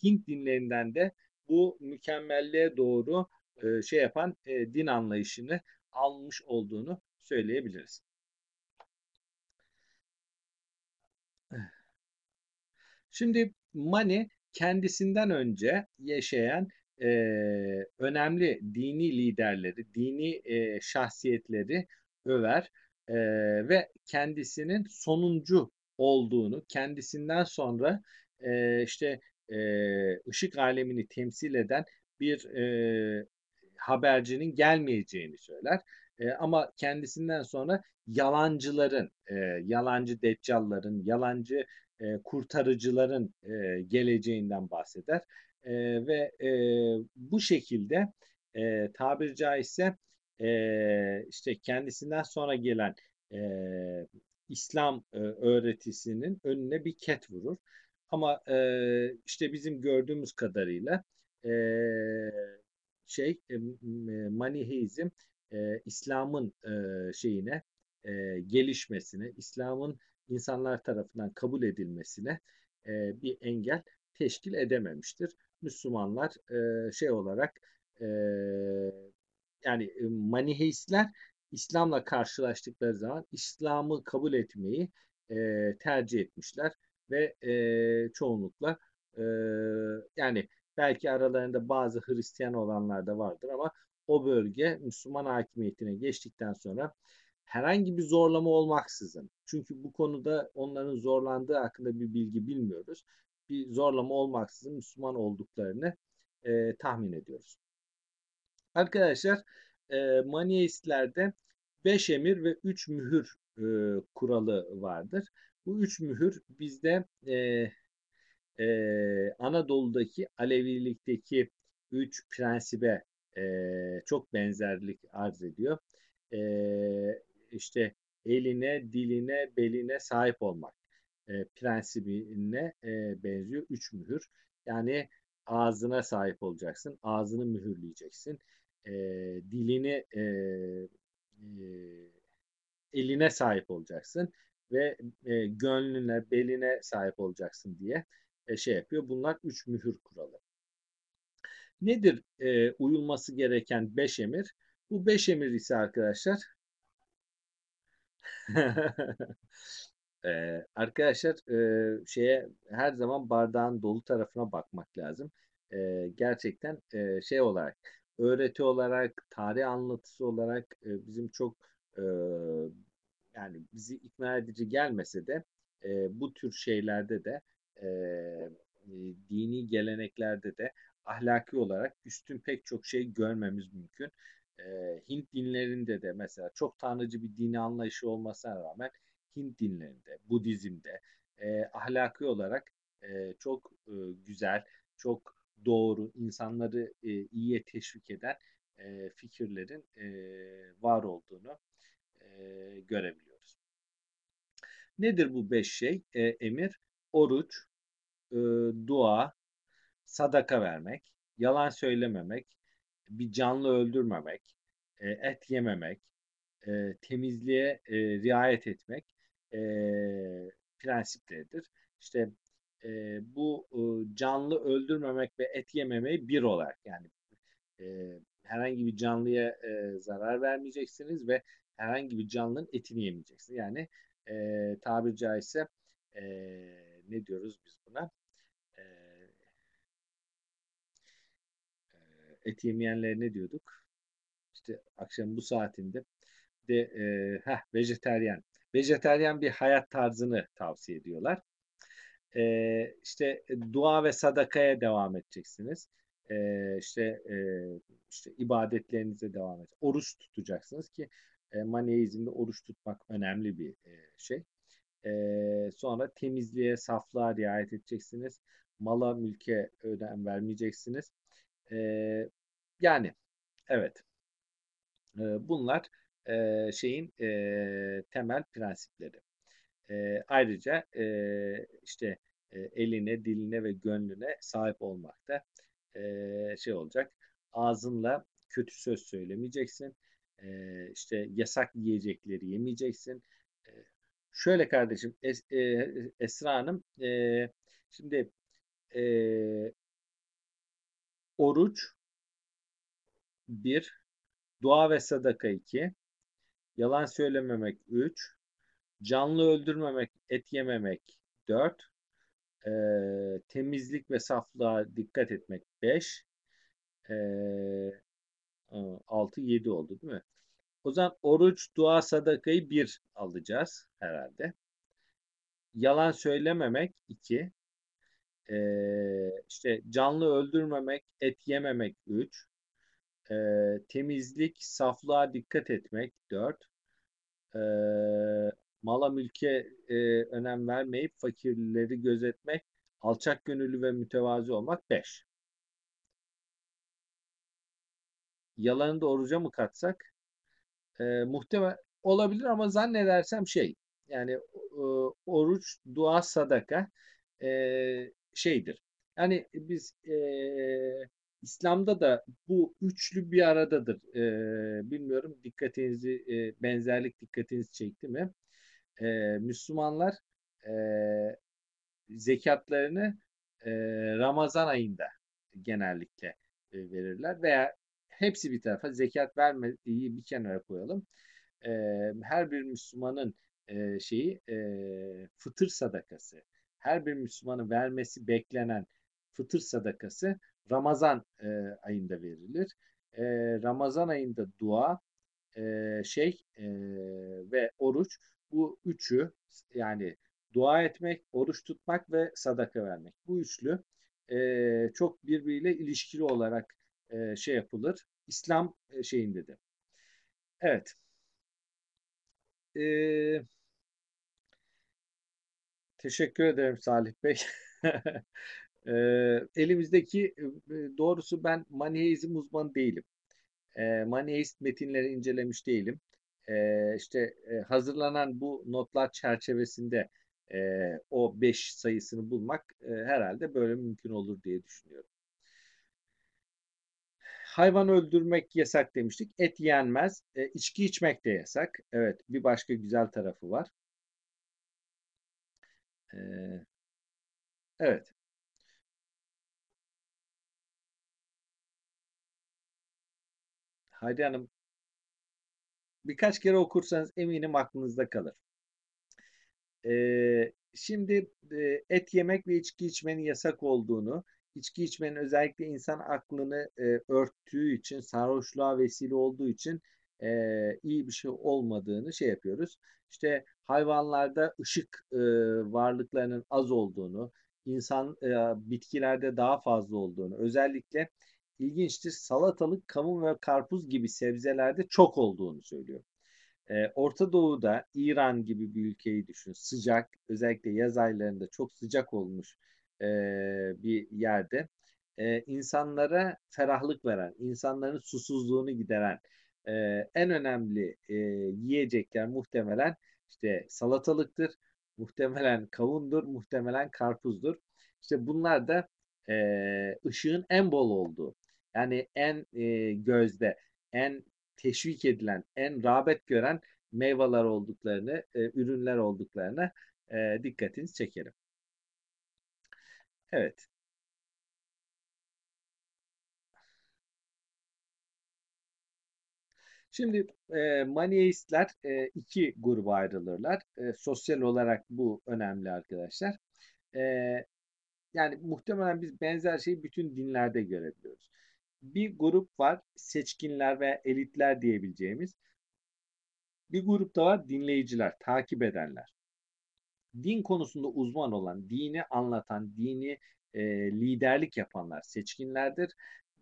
Hint dinlerinden de bu mükemmelliğe doğru e, şey yapan e, din anlayışını almış olduğunu söyleyebiliriz. Şimdi Mani kendisinden önce yaşayan e, önemli dini liderleri, dini e, şahsiyetleri över e, ve kendisinin sonuncu olduğunu, kendisinden sonra e, işte e, ışık alemini temsil eden bir e, habercinin gelmeyeceğini söyler. E, ama kendisinden sonra yalancıların, e, yalancı deccalların, yalancı e, kurtarıcıların e, geleceğinden bahseder. E, ve e, bu şekilde e, tabiri caizse e, işte kendisinden sonra gelen e, İslam e, öğretisinin önüne bir ket vurur. Ama e, işte bizim gördüğümüz kadarıyla e, şey e, Maniheizm e, İslam'ın e, şeyine e, gelişmesine, İslam'ın insanlar tarafından kabul edilmesine e, bir engel teşkil edememiştir. Müslümanlar e, şey olarak e, yani e, maniheistler İslam'la karşılaştıkları zaman İslam'ı kabul etmeyi e, tercih etmişler ve e, çoğunlukla e, yani belki aralarında bazı Hristiyan olanlar da vardır ama o bölge Müslüman hakimiyetine geçtikten sonra herhangi bir zorlama olmaksızın çünkü bu konuda onların zorlandığı hakkında bir bilgi bilmiyoruz. Bir zorlama olmaksızın Müslüman olduklarını e, tahmin ediyoruz. Arkadaşlar e, Maniyeistlerde 5 emir ve 3 mühür e, kuralı vardır. Bu üç mühür bizde e, e, Anadolu'daki Alevilikteki üç prensibe e, çok benzerlik arz ediyor. E, işte eline, diline, beline sahip olmak e, prensibine e, benziyor. Üç mühür. Yani ağzına sahip olacaksın. Ağzını mühürleyeceksin. E, dilini e, e, eline sahip olacaksın ve e, gönlüne, beline sahip olacaksın diye e, şey yapıyor. Bunlar üç mühür kuralı. Nedir e, uyulması gereken beş emir? Bu beş emir ise arkadaşlar Ee, (laughs) arkadaşlar e, şeye her zaman bardağın dolu tarafına bakmak lazım. E, gerçekten e, şey olarak öğreti olarak, tarih anlatısı olarak e, bizim çok e, yani bizi ikna edici gelmese de e, bu tür şeylerde de e, dini geleneklerde de ahlaki olarak üstün pek çok şey görmemiz mümkün. E, Hint dinlerinde de mesela çok tanrıcı bir dini anlayışı olmasına rağmen Hint dinlerinde, Budizm'de e, ahlaki olarak e, çok e, güzel, çok doğru, insanları e, iyiye teşvik eden e, fikirlerin e, var olduğunu e, görebiliyoruz. Nedir bu beş şey? E, emir, oruç, e, dua, sadaka vermek, yalan söylememek, bir canlı öldürmemek, e, et yememek, e, temizliğe e, riayet etmek e, prensipleridir. İşte e, bu e, canlı öldürmemek ve et yememeyi bir olarak yani e, herhangi bir canlıya e, zarar vermeyeceksiniz ve herhangi bir canlının etini yemeyeceksiniz. Yani e, tabiri caizse e, ne diyoruz biz buna? E, et yemeyenlere ne diyorduk? İşte akşam bu saatinde de e, heh, vejeteryan. Vejeteryan bir hayat tarzını tavsiye ediyorlar. E, işte dua ve sadakaya devam edeceksiniz. E, işte e, işte ibadetlerinize devam edeceksiniz. Oruç tutacaksınız ki e, Maneizmde oruç tutmak önemli bir e, şey. Sonra temizliğe, saflığa riayet edeceksiniz. Mala, mülke önem vermeyeceksiniz. E, yani evet. E, bunlar e, şeyin e, temel prensipleri. E, ayrıca e, işte e, eline, diline ve gönlüne sahip olmak da e, şey olacak. Ağzınla kötü söz söylemeyeceksin. E, işte yasak yiyecekleri yemeyeceksin. E, şöyle kardeşim es, e, Esra Hanım e, şimdi e, oruç bir, dua ve sadaka iki, yalan söylememek üç, canlı öldürmemek, et yememek dört, e, temizlik ve saflığa dikkat etmek beş, e, 6 7 oldu değil mi? O zaman oruç, dua, sadakayı bir alacağız herhalde. Yalan söylememek iki. Ee, işte canlı öldürmemek, et yememek üç. Ee, temizlik, saflığa dikkat etmek dört. Ee, mala mülke e, önem vermeyip fakirleri gözetmek, alçak gönüllü ve mütevazi olmak beş. Yalanı da oruca mı katsak? E, muhtemel olabilir ama zannedersem şey yani e, oruç, dua, sadaka e, şeydir. Yani biz e, İslam'da da bu üçlü bir aradadır. E, bilmiyorum dikkatinizi e, benzerlik dikkatinizi çekti mi? E, Müslümanlar e, zekatlarını e, Ramazan ayında genellikle e, verirler veya hepsi bir tarafa zekat vermeyi bir kenara koyalım. E, her bir Müslümanın e, şeyi e, fıtır sadakası, her bir Müslümanın vermesi beklenen fıtır sadakası Ramazan e, ayında verilir. E, Ramazan ayında dua, e, şey e, ve oruç bu üçü yani dua etmek, oruç tutmak ve sadaka vermek. Bu üçlü e, çok birbiriyle ilişkili olarak e, şey yapılır. İslam e, şeyinde de. Evet. Ee, teşekkür ederim Salih Bey. (laughs) e, elimizdeki doğrusu ben maniheizm uzmanı değilim. E, maniheist metinleri incelemiş değilim. E, işte e, hazırlanan bu notlar çerçevesinde e, o beş sayısını bulmak e, herhalde böyle mümkün olur diye düşünüyorum. Hayvan öldürmek yasak demiştik. Et yenmez. E, içki içmek de yasak. Evet bir başka güzel tarafı var. E, evet. Haydi Hanım birkaç kere okursanız eminim aklınızda kalır. Ee, şimdi e, et yemek ve içki içmenin yasak olduğunu, içki içmenin özellikle insan aklını e, örttüğü için, sarhoşluğa vesile olduğu için e, iyi bir şey olmadığını şey yapıyoruz. İşte hayvanlarda ışık e, varlıklarının az olduğunu, insan e, bitkilerde daha fazla olduğunu, özellikle ilginçtir salatalık, kavun ve karpuz gibi sebzelerde çok olduğunu söylüyor. Ee, Orta Doğu'da İran gibi bir ülkeyi düşün. Sıcak, özellikle yaz aylarında çok sıcak olmuş e, bir yerde. E, insanlara ferahlık veren, insanların susuzluğunu gideren e, en önemli e, yiyecekler muhtemelen işte salatalıktır, muhtemelen kavundur, muhtemelen karpuzdur. İşte bunlar da e, ışığın en bol olduğu, yani en e, gözde, en teşvik edilen, en rağbet gören meyveler olduklarını, e, ürünler olduklarını e, dikkatinizi çekerim. Evet. Şimdi e, maniyeistler e, iki gruba ayrılırlar. E, sosyal olarak bu önemli arkadaşlar. E, yani muhtemelen biz benzer şeyi bütün dinlerde görebiliyoruz. Bir grup var seçkinler ve elitler diyebileceğimiz. Bir grupta var dinleyiciler, takip edenler. Din konusunda uzman olan, dini anlatan, dini e, liderlik yapanlar seçkinlerdir.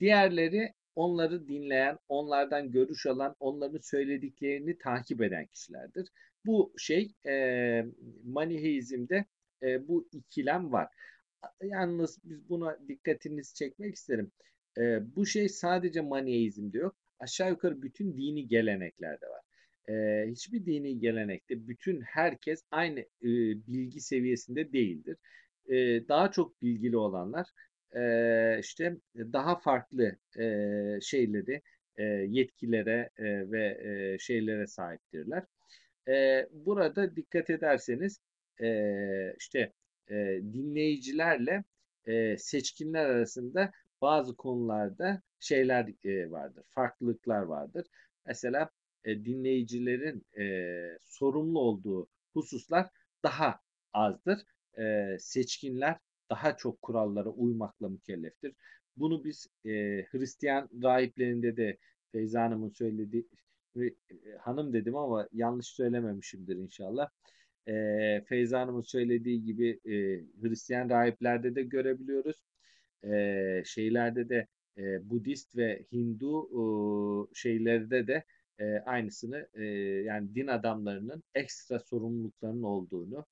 Diğerleri onları dinleyen, onlardan görüş alan, onların söylediklerini takip eden kişilerdir. Bu şey e, Maniheizm'de e, bu ikilem var. Yalnız biz buna dikkatinizi çekmek isterim. E, bu şey sadece Maniheizm'de yok. Aşağı yukarı bütün dini geleneklerde var. E, hiçbir dini gelenekte bütün herkes aynı e, bilgi seviyesinde değildir. E, daha çok bilgili olanlar e, işte daha farklı e, şeyleri, e, yetkilere e, ve e, şeylere sahiptirler. E, burada dikkat ederseniz e, işte e, dinleyicilerle e, seçkinler arasında bazı konularda şeyler e, vardır, farklılıklar vardır. Mesela e, dinleyicilerin e, sorumlu olduğu hususlar daha azdır. E, seçkinler daha çok kurallara uymakla mükelleftir. Bunu biz e, Hristiyan rahiplerinde de Feyza Hanım'ın söylediği e, hanım dedim ama yanlış söylememişimdir inşallah. E, Feyza Hanım'ın söylediği gibi e, Hristiyan rahiplerde de görebiliyoruz. E, şeylerde de e, Budist ve Hindu e, şeylerde de e, aynısını e, yani din adamlarının ekstra sorumluluklarının olduğunu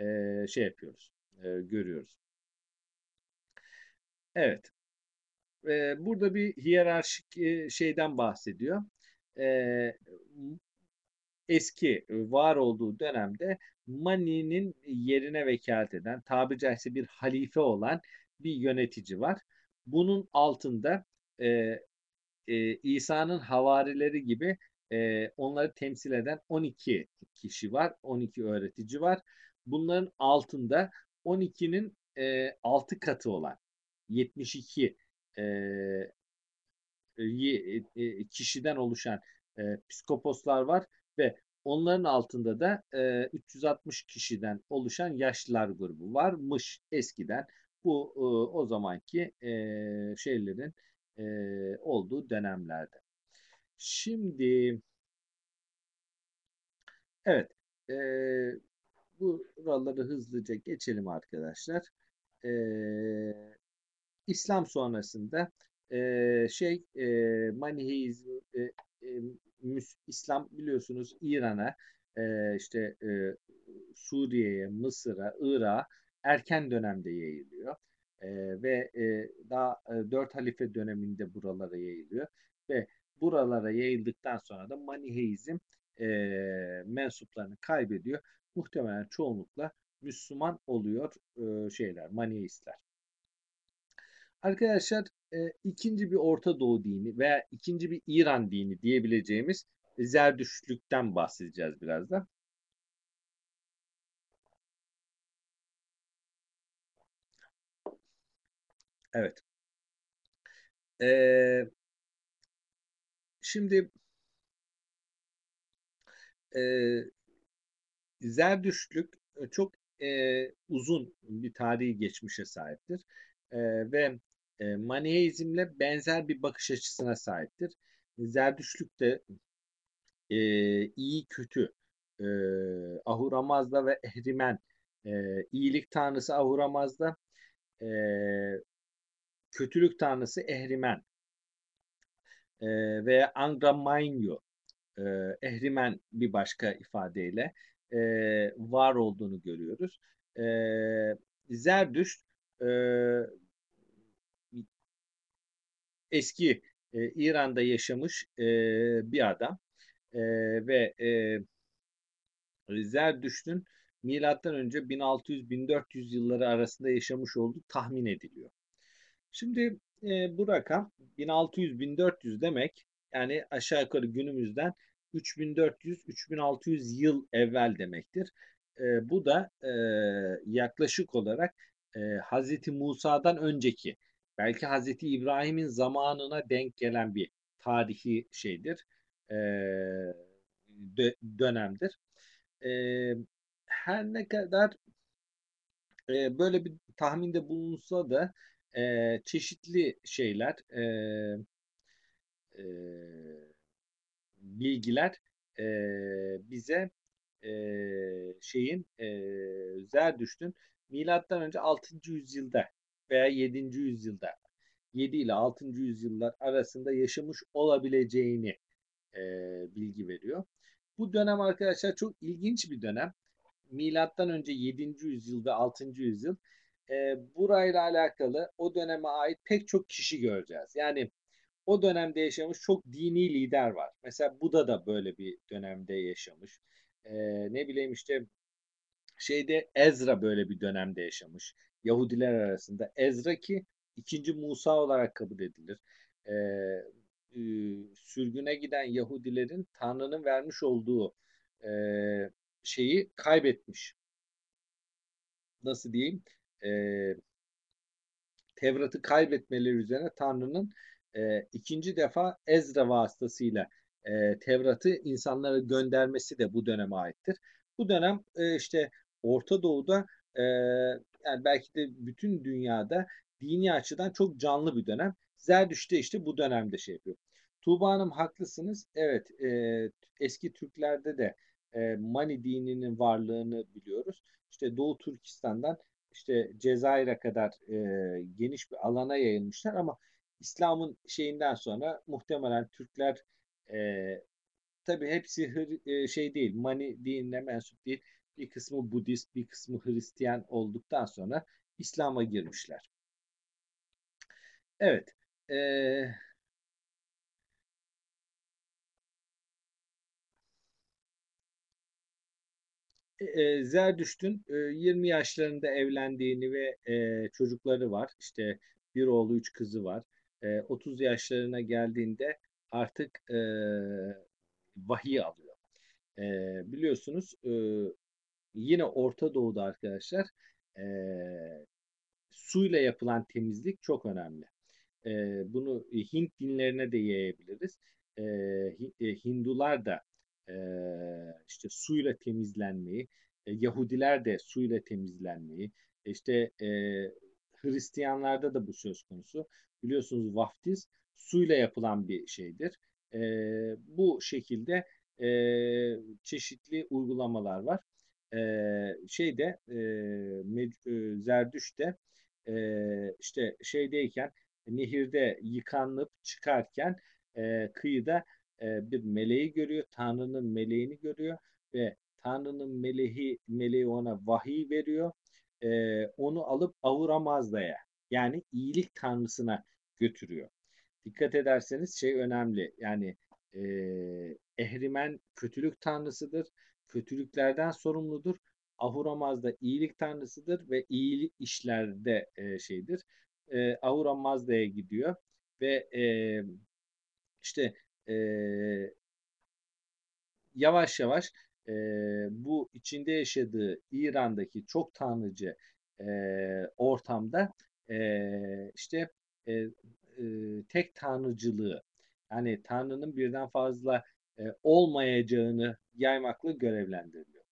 e, şey yapıyoruz, e, görüyoruz. Evet. E, burada bir hiyerarşik e, şeyden bahsediyor. E, eski var olduğu dönemde Mani'nin yerine vekalet eden, tabi caizse bir halife olan bir yönetici var. Bunun altında e, e, İsa'nın havarileri gibi e, onları temsil eden 12 kişi var, 12 öğretici var. Bunların altında 12'nin e, 6 katı olan 72 e, e, kişiden oluşan e, psikoposlar var ve onların altında da e, 360 kişiden oluşan yaşlılar grubu varmış eskiden. Bu e, o zamanki e, şeylerin e, olduğu dönemlerde. Şimdi evet e, buraları hızlıca geçelim arkadaşlar. E, İslam sonrasında e, şey e, Maniheizm e, e, İslam biliyorsunuz İran'a e, işte e, Suriye'ye, Mısır'a, Irak'a erken dönemde yayılıyor. E, ve e, daha e, dört halife döneminde buralara yayılıyor ve buralara yayıldıktan sonra da Maniheizm e, mensuplarını kaybediyor. Muhtemelen çoğunlukla Müslüman oluyor e, şeyler, Maniheistler. Arkadaşlar e, ikinci bir Orta Doğu dini veya ikinci bir İran dini diyebileceğimiz Zerdüştlükten bahsedeceğiz biraz da. Evet. Ee, şimdi e, Zerdüştlük çok e, uzun bir tarihi geçmişe sahiptir. E, ve e, Maniheizmle benzer bir bakış açısına sahiptir. Zerdüşlük de e, iyi kötü e, Ahura Mazda ve Ehrimen e, iyilik tanrısı Ahura Mazda e, kötülük tanrısı Ehrimen e, ve Angra Mainyo e, Ehrimen bir başka ifadeyle e, var olduğunu görüyoruz. E, Zerdüşt e, eski e, İran'da yaşamış e, bir adam e, ve e, Zerdüşt'ün milattan önce 1600-1400 yılları arasında yaşamış olduğu tahmin ediliyor. Şimdi e, bu rakam 1600-1400 demek yani aşağı yukarı günümüzden 3400-3600 yıl evvel demektir. E, bu da e, yaklaşık olarak e, Hazreti Musa'dan önceki belki Hazreti İbrahim'in zamanına denk gelen bir tarihi şeydir. e, dönemdir. E, her ne kadar e, böyle bir tahminde bulunsa da e, çeşitli şeyler e, e, bilgiler e, bize e, şeyin e, Zerdüşt'ün milattan önce 6. yüzyılda veya 7. yüzyılda 7 ile 6. yüzyıllar arasında yaşamış olabileceğini e, bilgi veriyor. Bu dönem arkadaşlar çok ilginç bir dönem. Milattan önce 7. yüzyıl ve 6. yüzyıl e, burayla alakalı o döneme ait pek çok kişi göreceğiz. Yani o dönemde yaşamış çok dini lider var. Mesela Buda da böyle bir dönemde yaşamış. E, ne bileyim işte şeyde Ezra böyle bir dönemde yaşamış. Yahudiler arasında. Ezra ki ikinci Musa olarak kabul edilir. E, e, sürgüne giden Yahudilerin Tanrı'nın vermiş olduğu e, şeyi kaybetmiş. Nasıl diyeyim? E, Tevrat'ı kaybetmeleri üzerine Tanrı'nın e, ikinci defa Ezra vasıtasıyla e, Tevrat'ı insanlara göndermesi de bu döneme aittir. Bu dönem e, işte Orta Doğu'da e, yani belki de bütün dünyada dini açıdan çok canlı bir dönem. Zerdüşt de işte bu dönemde şey yapıyor. Tuğba Hanım haklısınız. Evet e, eski Türklerde de e, Mani dininin varlığını biliyoruz. İşte Doğu Türkistan'dan işte Cezayir'e kadar e, geniş bir alana yayılmışlar ama İslam'ın şeyinden sonra muhtemelen Türkler e, tabi hepsi e, şey değil, Mani dinine mensup değil. Bir kısmı Budist, bir kısmı Hristiyan olduktan sonra İslam'a girmişler. Evet. E, e, Zerdüşt'ün e, 20 yaşlarında evlendiğini ve e, çocukları var. İşte bir oğlu, üç kızı var. E, 30 yaşlarına geldiğinde artık e, vahiy alıyor. E, biliyorsunuz e, yine Orta Doğu'da arkadaşlar e, suyla yapılan temizlik çok önemli. E, bunu Hint dinlerine de yayabiliriz. E, Hindular da e, işte suyla temizlenmeyi, e, Yahudiler de suyla temizlenmeyi, işte e, Hristiyanlarda da bu söz konusu. Biliyorsunuz vaftiz suyla yapılan bir şeydir. E, bu şekilde e, çeşitli uygulamalar var. E, şeyde e, e, Zerdüş'te e, işte şeydeyken nehirde yıkanıp çıkarken e, kıyıda e, bir meleği görüyor. Tanrı'nın meleğini görüyor ve Tanrı'nın meleği, meleği ona vahiy veriyor. E, onu alıp Ahura Mazda'ya yani iyilik tanrısına götürüyor. Dikkat ederseniz şey önemli. Yani e, Ehrimen kötülük tanrısıdır. Kötülüklerden sorumludur. Ahura Mazda iyilik tanrısıdır ve iyi işlerde e, şeydir. E, Ahura Mazda'ya gidiyor ve e, işte e, yavaş yavaş e, bu içinde yaşadığı İran'daki çok tanrıcı e, ortamda e, işte e, e, tek tanrıcılığı yani Tanrı'nın birden fazla e, olmayacağını yaymakla görevlendiriliyor.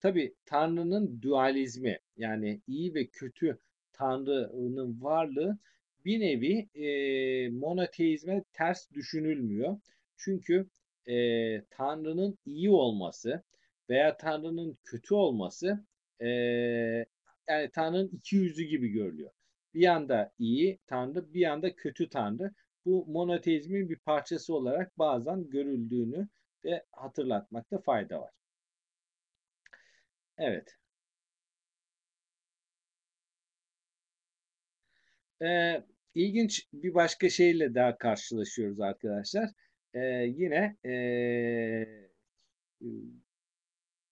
Tabi Tanrı'nın dualizmi yani iyi ve kötü Tanrı'nın varlığı bir nevi e, monoteizme ters düşünülmüyor. Çünkü e, Tanrı'nın iyi olması veya Tanrı'nın kötü olması e, yani Tanrı'nın iki yüzü gibi görülüyor. Bir yanda iyi Tanrı, bir yanda kötü Tanrı. Bu monoteizmin bir parçası olarak bazen görüldüğünü de hatırlatmakta fayda var. Evet. Ee, ilginç bir başka şeyle daha karşılaşıyoruz arkadaşlar. Ee, yine e,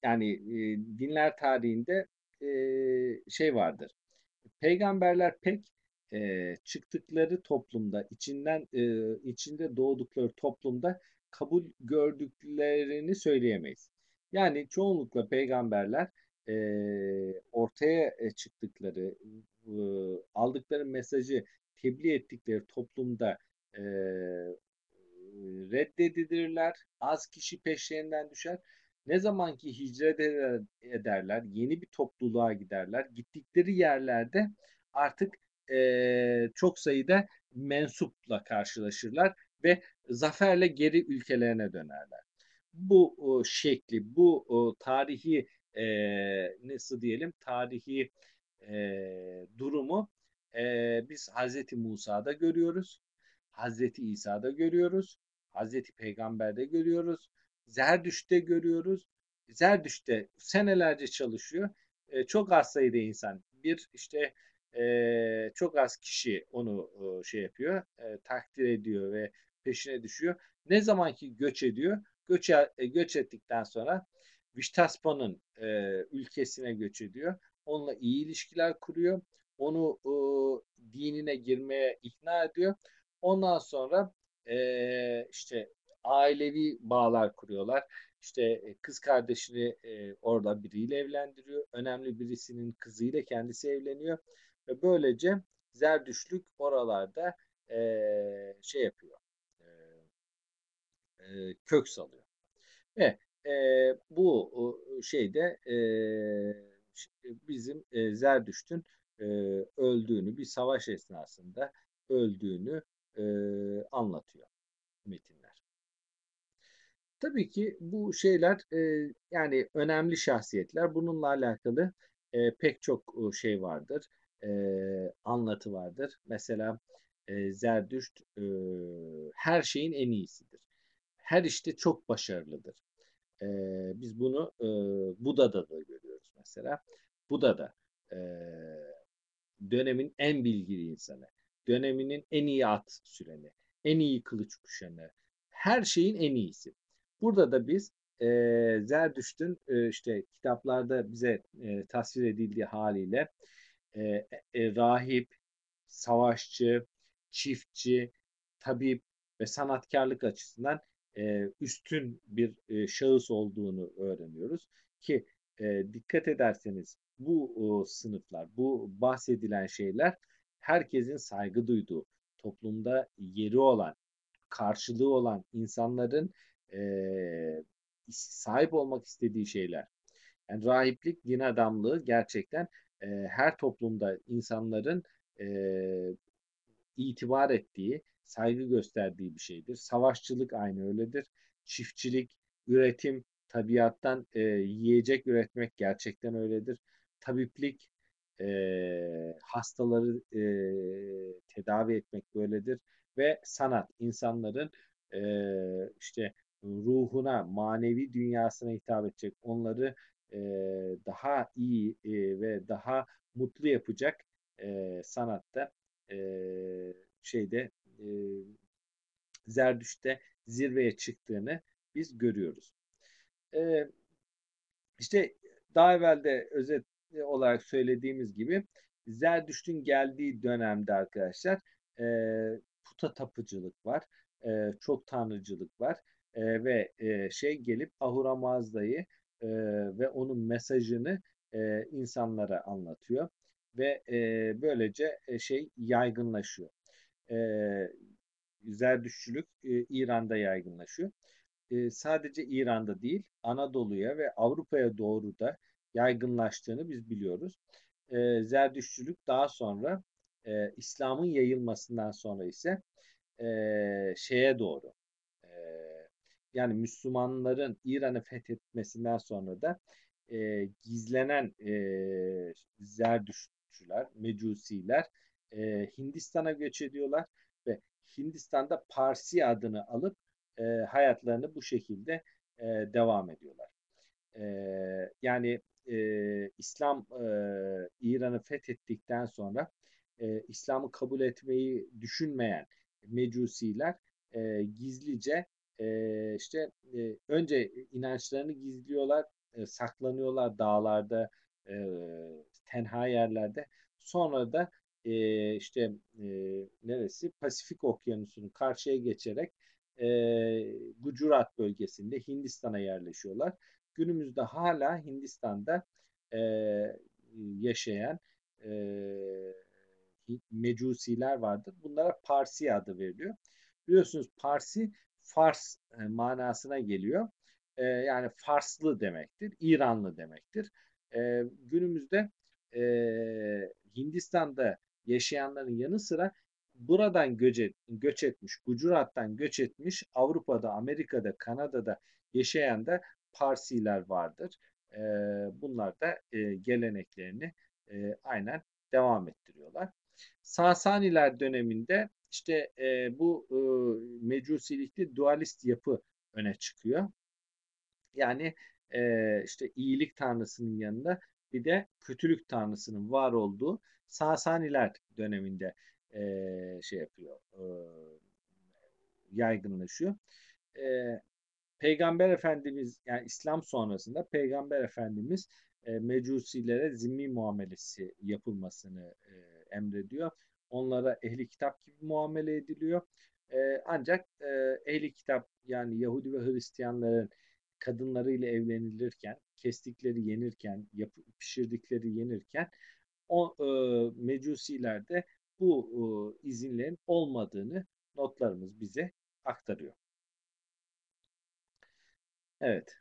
yani e, dinler tarihinde e, şey vardır. Peygamberler pek e, çıktıkları toplumda, içinden e, içinde doğdukları toplumda kabul gördüklerini söyleyemeyiz. Yani çoğunlukla peygamberler e, ortaya çıktıkları, e, aldıkları mesajı tebliğ ettikleri toplumda e, reddedilirler. Az kişi peşlerinden düşer. Ne zaman ki hicret ederler, yeni bir topluluğa giderler, gittikleri yerlerde artık e, çok sayıda mensupla karşılaşırlar ve zaferle geri ülkelerine dönerler. Bu o, şekli, bu o, tarihi e, nasıl diyelim, tarihi e, durumu e, biz Hazreti Musa'da görüyoruz, Hazreti İsa'da görüyoruz, Hazreti Peygamber'de görüyoruz, Zerdüşt'te görüyoruz. Zerdüşt'te senelerce çalışıyor. E, çok az sayıda insan. Bir işte e, çok az kişi onu e, şey yapıyor, e, takdir ediyor ve peşine düşüyor. Ne zaman ki göç ediyor, göç, e, göç ettikten sonra Viştaspa'nın e, ülkesine göç ediyor. Onunla iyi ilişkiler kuruyor. Onu e, dinine girmeye ikna ediyor. Ondan sonra e, işte ailevi bağlar kuruyorlar. İşte e, kız kardeşini e, orada biriyle evlendiriyor. Önemli birisinin kızıyla kendisi evleniyor. Ve böylece Zerdüşlük oralarda e, şey yapıyor. E, e, kök salıyor. Ve e, bu şeyde e, bizim e, Zerdüşt'ün e, öldüğünü bir savaş esnasında öldüğünü e, anlatıyor metinler. Tabii ki bu şeyler e, yani önemli şahsiyetler. Bununla alakalı e, pek çok şey vardır e, anlatı vardır. Mesela e, Zerdüşt e, her şeyin en iyisidir. Her işte çok başarılıdır. E, biz bunu e, Buda'da da görüyoruz mesela. Buda'da e, dönemin en bilgili insanı, döneminin en iyi at süreni, en iyi kılıç kuşanı, her şeyin en iyisi. Burada da biz e, Zerdüşt'ün e, işte kitaplarda bize e, tasvir edildiği haliyle e, e, rahip, savaşçı, çiftçi, tabip ve sanatkarlık açısından e, üstün bir e, şahıs olduğunu öğreniyoruz. Ki e, dikkat ederseniz bu sınıflar, bu bahsedilen şeyler herkesin saygı duyduğu, toplumda yeri olan, karşılığı olan insanların sahip olmak istediği şeyler. Yani rahiplik, din adamlığı gerçekten her toplumda insanların itibar ettiği, saygı gösterdiği bir şeydir. Savaşçılık aynı öyledir. Çiftçilik, üretim, tabiattan e, yiyecek üretmek gerçekten öyledir. Tabiplik, e, hastaları e, tedavi etmek böyledir. Ve sanat, insanların e, işte ruhuna, manevi dünyasına hitap edecek, onları e, daha iyi e, ve daha mutlu yapacak e, sanatta e, şeyde e, Zerdüşt'te zirveye çıktığını biz görüyoruz. E, işte daha evvel de özet olarak söylediğimiz gibi Zerdüşt'ün geldiği dönemde arkadaşlar e, puta tapıcılık var, e, çok tanrıcılık var e, ve e, şey gelip Ahura Mazda'yı e, ve onun mesajını e, insanlara anlatıyor ve e, böylece e, şey yaygınlaşıyor. E, Zerdüşçülük e, İran'da yaygınlaşıyor. E, sadece İran'da değil, Anadolu'ya ve Avrupa'ya doğru da yaygınlaştığını biz biliyoruz. E, Zerdüşçülük daha sonra e, İslam'ın yayılmasından sonra ise e, şeye doğru yani Müslümanların İran'ı fethetmesinden sonra da e, gizlenen e, Zerdüştçüler, Mecusiler e, Hindistan'a göç ediyorlar ve Hindistan'da Parsi adını alıp e, hayatlarını bu şekilde e, devam ediyorlar. E, yani e, İslam e, İran'ı fethettikten sonra e, İslam'ı kabul etmeyi düşünmeyen Mecusiler e, gizlice e, işte e, önce inançlarını gizliyorlar, e, saklanıyorlar dağlarda, e, tenha yerlerde. Sonra da e, işte e, neresi Pasifik Okyanusu'nu karşıya geçerek e, Gujarat bölgesinde Hindistan'a yerleşiyorlar. Günümüzde hala Hindistan'da e, yaşayan e, Mecusiler vardır. Bunlara Parsi adı veriliyor. Biliyorsunuz Parsi Fars manasına geliyor. E, yani Farslı demektir, İranlı demektir. E, günümüzde e, Hindistan'da yaşayanların yanı sıra buradan göç, et, göç etmiş, Gujarat'tan göç etmiş, Avrupa'da, Amerika'da, Kanada'da yaşayan da Parsiler vardır. E, bunlar da e, geleneklerini e, aynen devam ettiriyorlar. Sasaniler döneminde işte e, bu e, mecusilikte dualist yapı öne çıkıyor. Yani e, işte iyilik tanrısının yanında bir de kötülük tanrısının var olduğu Sasaniler döneminde e, şey yapıyor, e, yaygınlaşıyor. E, Peygamber Efendimiz yani İslam sonrasında Peygamber Efendimiz e, mecusilere zimmi muamelesi yapılmasını e, emrediyor. Onlara ehli kitap gibi muamele ediliyor. E, ancak e, ehli kitap yani Yahudi ve Hristiyanların kadınlarıyla evlenilirken, kestikleri yenirken, yapı, pişirdikleri yenirken o e, mecusilerde bu e, izinlerin olmadığını notlarımız bize aktarıyor. Evet.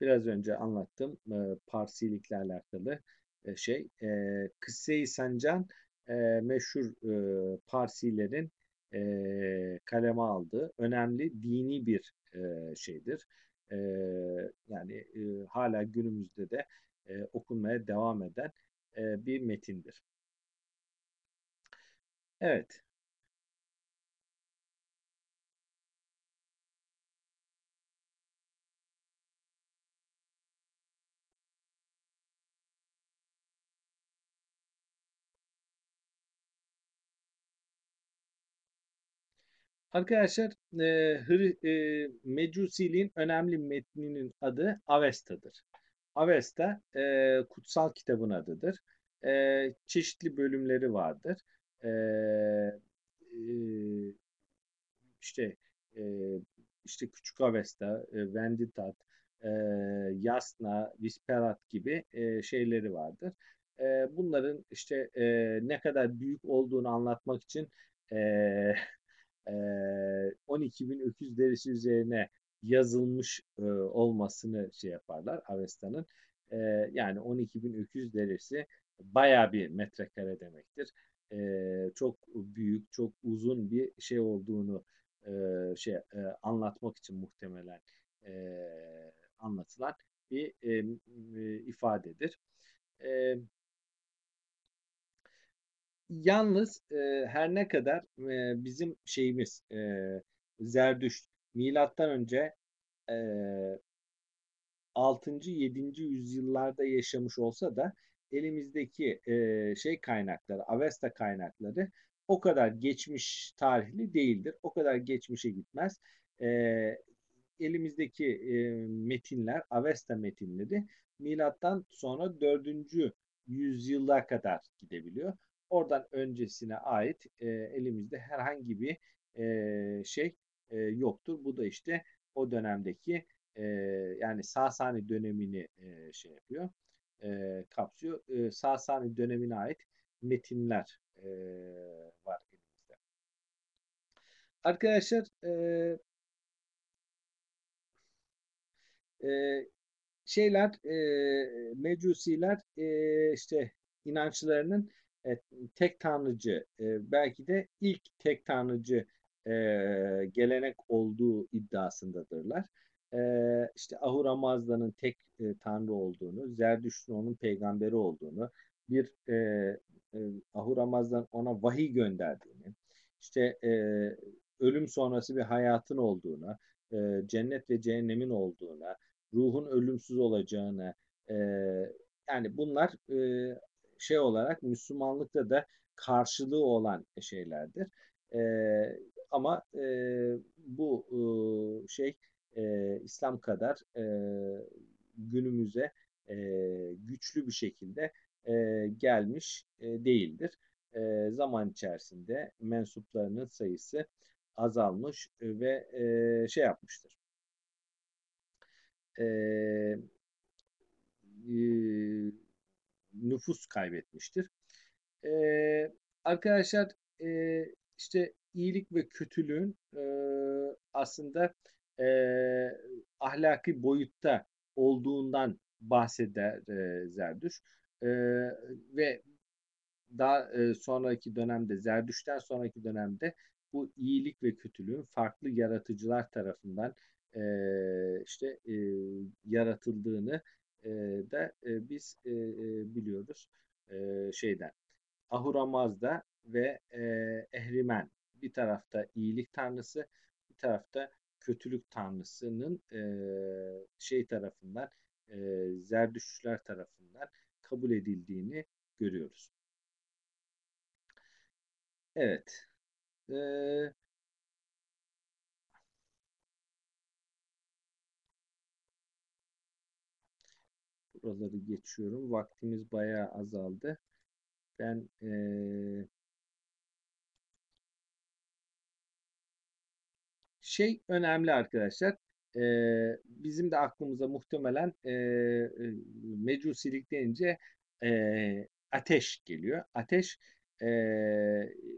Biraz önce anlattım e, Parsilikle alakalı e, şey. E, Kısse-i Sancan e, meşhur e, Parsilerin e, kaleme aldığı önemli dini bir e, şeydir. E, yani e, hala günümüzde de e, okunmaya devam eden e, bir metindir. Evet. Arkadaşlar e, Hri, e, Mecusiliğin önemli metninin adı Avesta'dır. Avesta e, kutsal kitabın adıdır. E, çeşitli bölümleri vardır. E, e, işte e, işte Küçük Avesta, e, Venditat, e, Yasna, Visperat gibi e, şeyleri vardır. E, bunların işte e, ne kadar büyük olduğunu anlatmak için e, 12 bin öküz derisi üzerine yazılmış olmasını şey yaparlar Avesta'nın. yani 12 bin öküz derisi baya bir metrekare demektir. çok büyük, çok uzun bir şey olduğunu şey anlatmak için muhtemelen anlatılan bir ifadedir. Yalnız e, her ne kadar e, bizim şeyimiz e, Zerdüşt milattan önce e, 6. 7. yüzyıllarda yaşamış olsa da elimizdeki e, şey kaynakları, Avesta kaynakları o kadar geçmiş tarihli değildir. O kadar geçmişe gitmez. E, elimizdeki e, metinler, Avesta metinleri milattan sonra 4. yüzyıla kadar gidebiliyor. Oradan öncesine ait e, elimizde herhangi bir e, şey e, yoktur. Bu da işte o dönemdeki e, yani Sasani dönemini e, şey yapıyor, e, kapsıyor. E, Sasani dönemine ait metinler e, var elimizde. Arkadaşlar e, e, şeyler e, mecusiler e, işte inançlarının e, tek tanrıcı e, belki de ilk tek tanrıcı e, gelenek olduğu iddiasındadırlar. E, işte Ahura Mazda'nın tek e, tanrı olduğunu, Zerdüşt'ün onun peygamberi olduğunu, bir e, e, Ahura Mazda'nın ona vahiy gönderdiğini, işte e, ölüm sonrası bir hayatın olduğunu, e, cennet ve cehennemin olduğuna, ruhun ölümsüz olacağına, e, yani bunlar e, şey olarak Müslümanlıkta da karşılığı olan şeylerdir. E, ama e, bu e, şey e, İslam kadar e, günümüze e, güçlü bir şekilde e, gelmiş e, değildir. E, zaman içerisinde mensuplarının sayısı azalmış ve e, şey yapmıştır. E, e, nüfus kaybetmiştir. Ee, arkadaşlar e, işte iyilik ve kötülüğün e, aslında e, ahlaki boyutta olduğundan bahseder e, Zerdüş. E, ve daha e, sonraki dönemde, Zerdüş'ten sonraki dönemde bu iyilik ve kötülüğün farklı yaratıcılar tarafından e, işte e, yaratıldığını e, da e, biz e, e, biliyoruz e, şeyden. Ahura Mazda ve e, Ehrimen bir tarafta iyilik tanrısı, bir tarafta kötülük tanrısının e, şey tarafından e, Zerdüştçüler tarafından kabul edildiğini görüyoruz. Evet. Ee, buraları geçiyorum. Vaktimiz bayağı azaldı. Ben ee, şey önemli arkadaşlar. Ee, bizim de aklımıza muhtemelen e, mecusilik deyince e, ateş geliyor. Ateş e,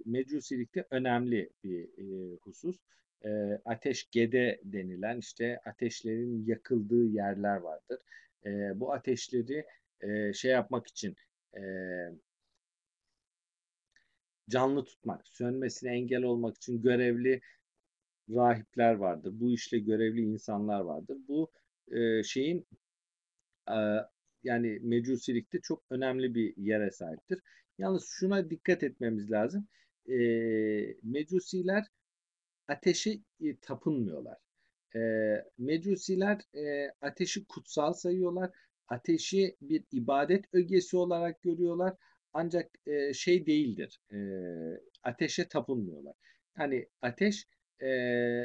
mecusilikte önemli bir e, husus. E, ateş gede denilen işte ateşlerin yakıldığı yerler vardır. E, bu ateşleri e, şey yapmak için e, canlı tutmak, sönmesine engel olmak için görevli rahipler vardır. Bu işle görevli insanlar vardır. Bu e, şeyin e, yani mecusilikte çok önemli bir yere sahiptir. Yalnız şuna dikkat etmemiz lazım. E, mecusiler ateşe tapınmıyorlar. E, mecusiler e, ateşi kutsal sayıyorlar. Ateşi bir ibadet ögesi olarak görüyorlar. Ancak e, şey değildir. E, ateşe tapınmıyorlar. Yani ateş e,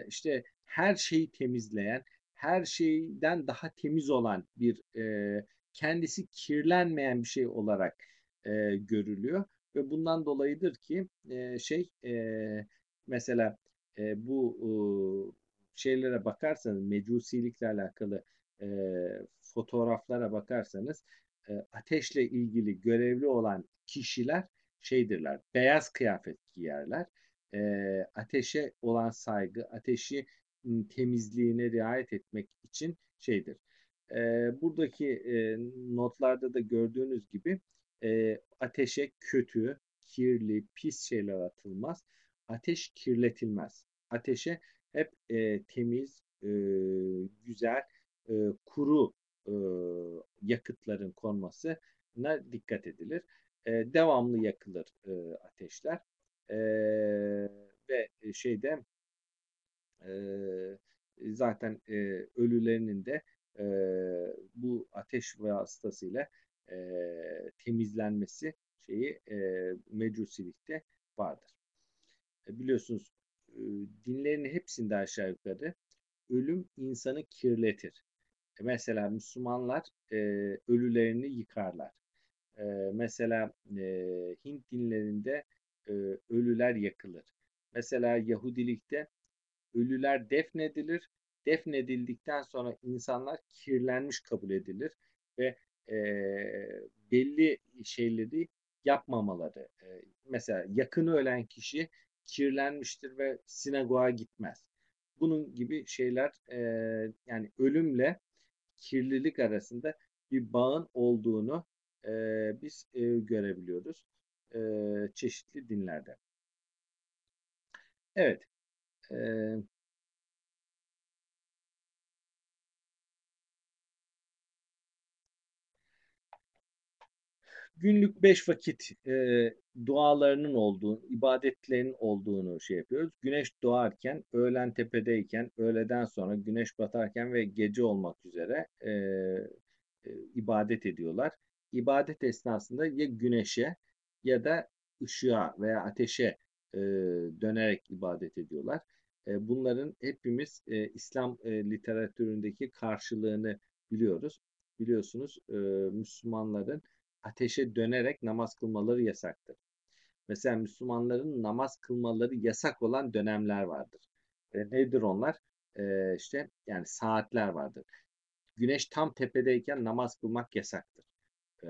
işte her şeyi temizleyen, her şeyden daha temiz olan bir e, kendisi kirlenmeyen bir şey olarak e, görülüyor ve bundan dolayıdır ki e, şey e, mesela e, bu şeylere bakarsanız mecusilikle alakalı e, fotoğraflara bakarsanız e, ateşle ilgili görevli olan kişiler şeydirler beyaz kıyafet giyerler e, ateşe olan saygı ateşi temizliğine riayet etmek için şeydir. E, buradaki e, notlarda da gördüğünüz gibi e, ateşe kötü, kirli, pis şeyler atılmaz. Ateş kirletilmez. Ateşe hep e, temiz, e, güzel, e, kuru e, yakıtların konmasına dikkat edilir. E, devamlı yakılır e, ateşler. E, ve şeyde e, zaten e, ölülerinin de e, bu ateş vasıtasıyla e, temizlenmesi şeyi e, mecusilikte vardır. E, biliyorsunuz dinlerin hepsinde aşağı yukarı ölüm insanı kirletir. E, mesela Müslümanlar e, ölülerini yıkarlar. E, mesela e, Hint dinlerinde e, ölüler yakılır. Mesela Yahudilikte ölüler defnedilir. Defnedildikten sonra insanlar kirlenmiş kabul edilir ve e, belli şeyleri yapmamaları. E, mesela yakını ölen kişi kirlenmiştir ve sinagoga gitmez. Bunun gibi şeyler e, yani ölümle kirlilik arasında bir bağın olduğunu e, biz e, görebiliyoruz e, çeşitli dinlerde. Evet. E, günlük beş vakit e, dualarının olduğunu, ibadetlerinin olduğunu şey yapıyoruz. Güneş doğarken, öğlen tepedeyken, öğleden sonra güneş batarken ve gece olmak üzere e, e, ibadet ediyorlar. İbadet esnasında ya güneşe ya da ışığa veya ateşe e, dönerek ibadet ediyorlar. E, bunların hepimiz e, İslam e, literatüründeki karşılığını biliyoruz. Biliyorsunuz e, Müslümanların ateşe dönerek namaz kılmaları yasaktır. Mesela Müslümanların namaz kılmaları yasak olan dönemler vardır. E, nedir onlar? E, işte yani saatler vardır. Güneş tam tepedeyken namaz kılmak yasaktır. E,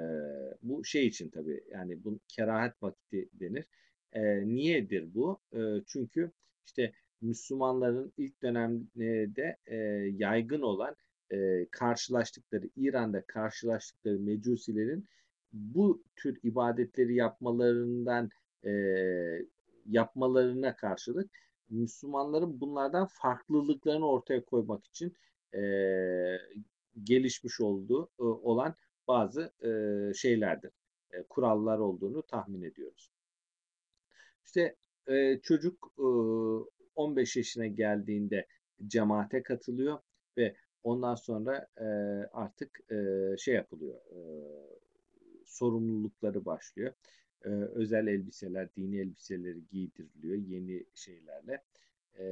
bu şey için tabii yani bu kerahat vakti denir. E, niyedir bu? E, çünkü işte Müslümanların ilk dönemde e, yaygın olan e, karşılaştıkları, İran'da karşılaştıkları mecusilerin bu tür ibadetleri yapmalarından e, yapmalarına karşılık Müslümanların bunlardan farklılıklarını ortaya koymak için e, gelişmiş olduğu e, olan bazı e, şeylerdir. E, kurallar olduğunu tahmin ediyoruz. İşte e, çocuk e, 15 yaşına geldiğinde cemaate katılıyor ve ondan sonra e, artık e, şey yapılıyor. E, sorumlulukları başlıyor. E, özel elbiseler, dini elbiseleri giydiriliyor yeni şeylerle. E,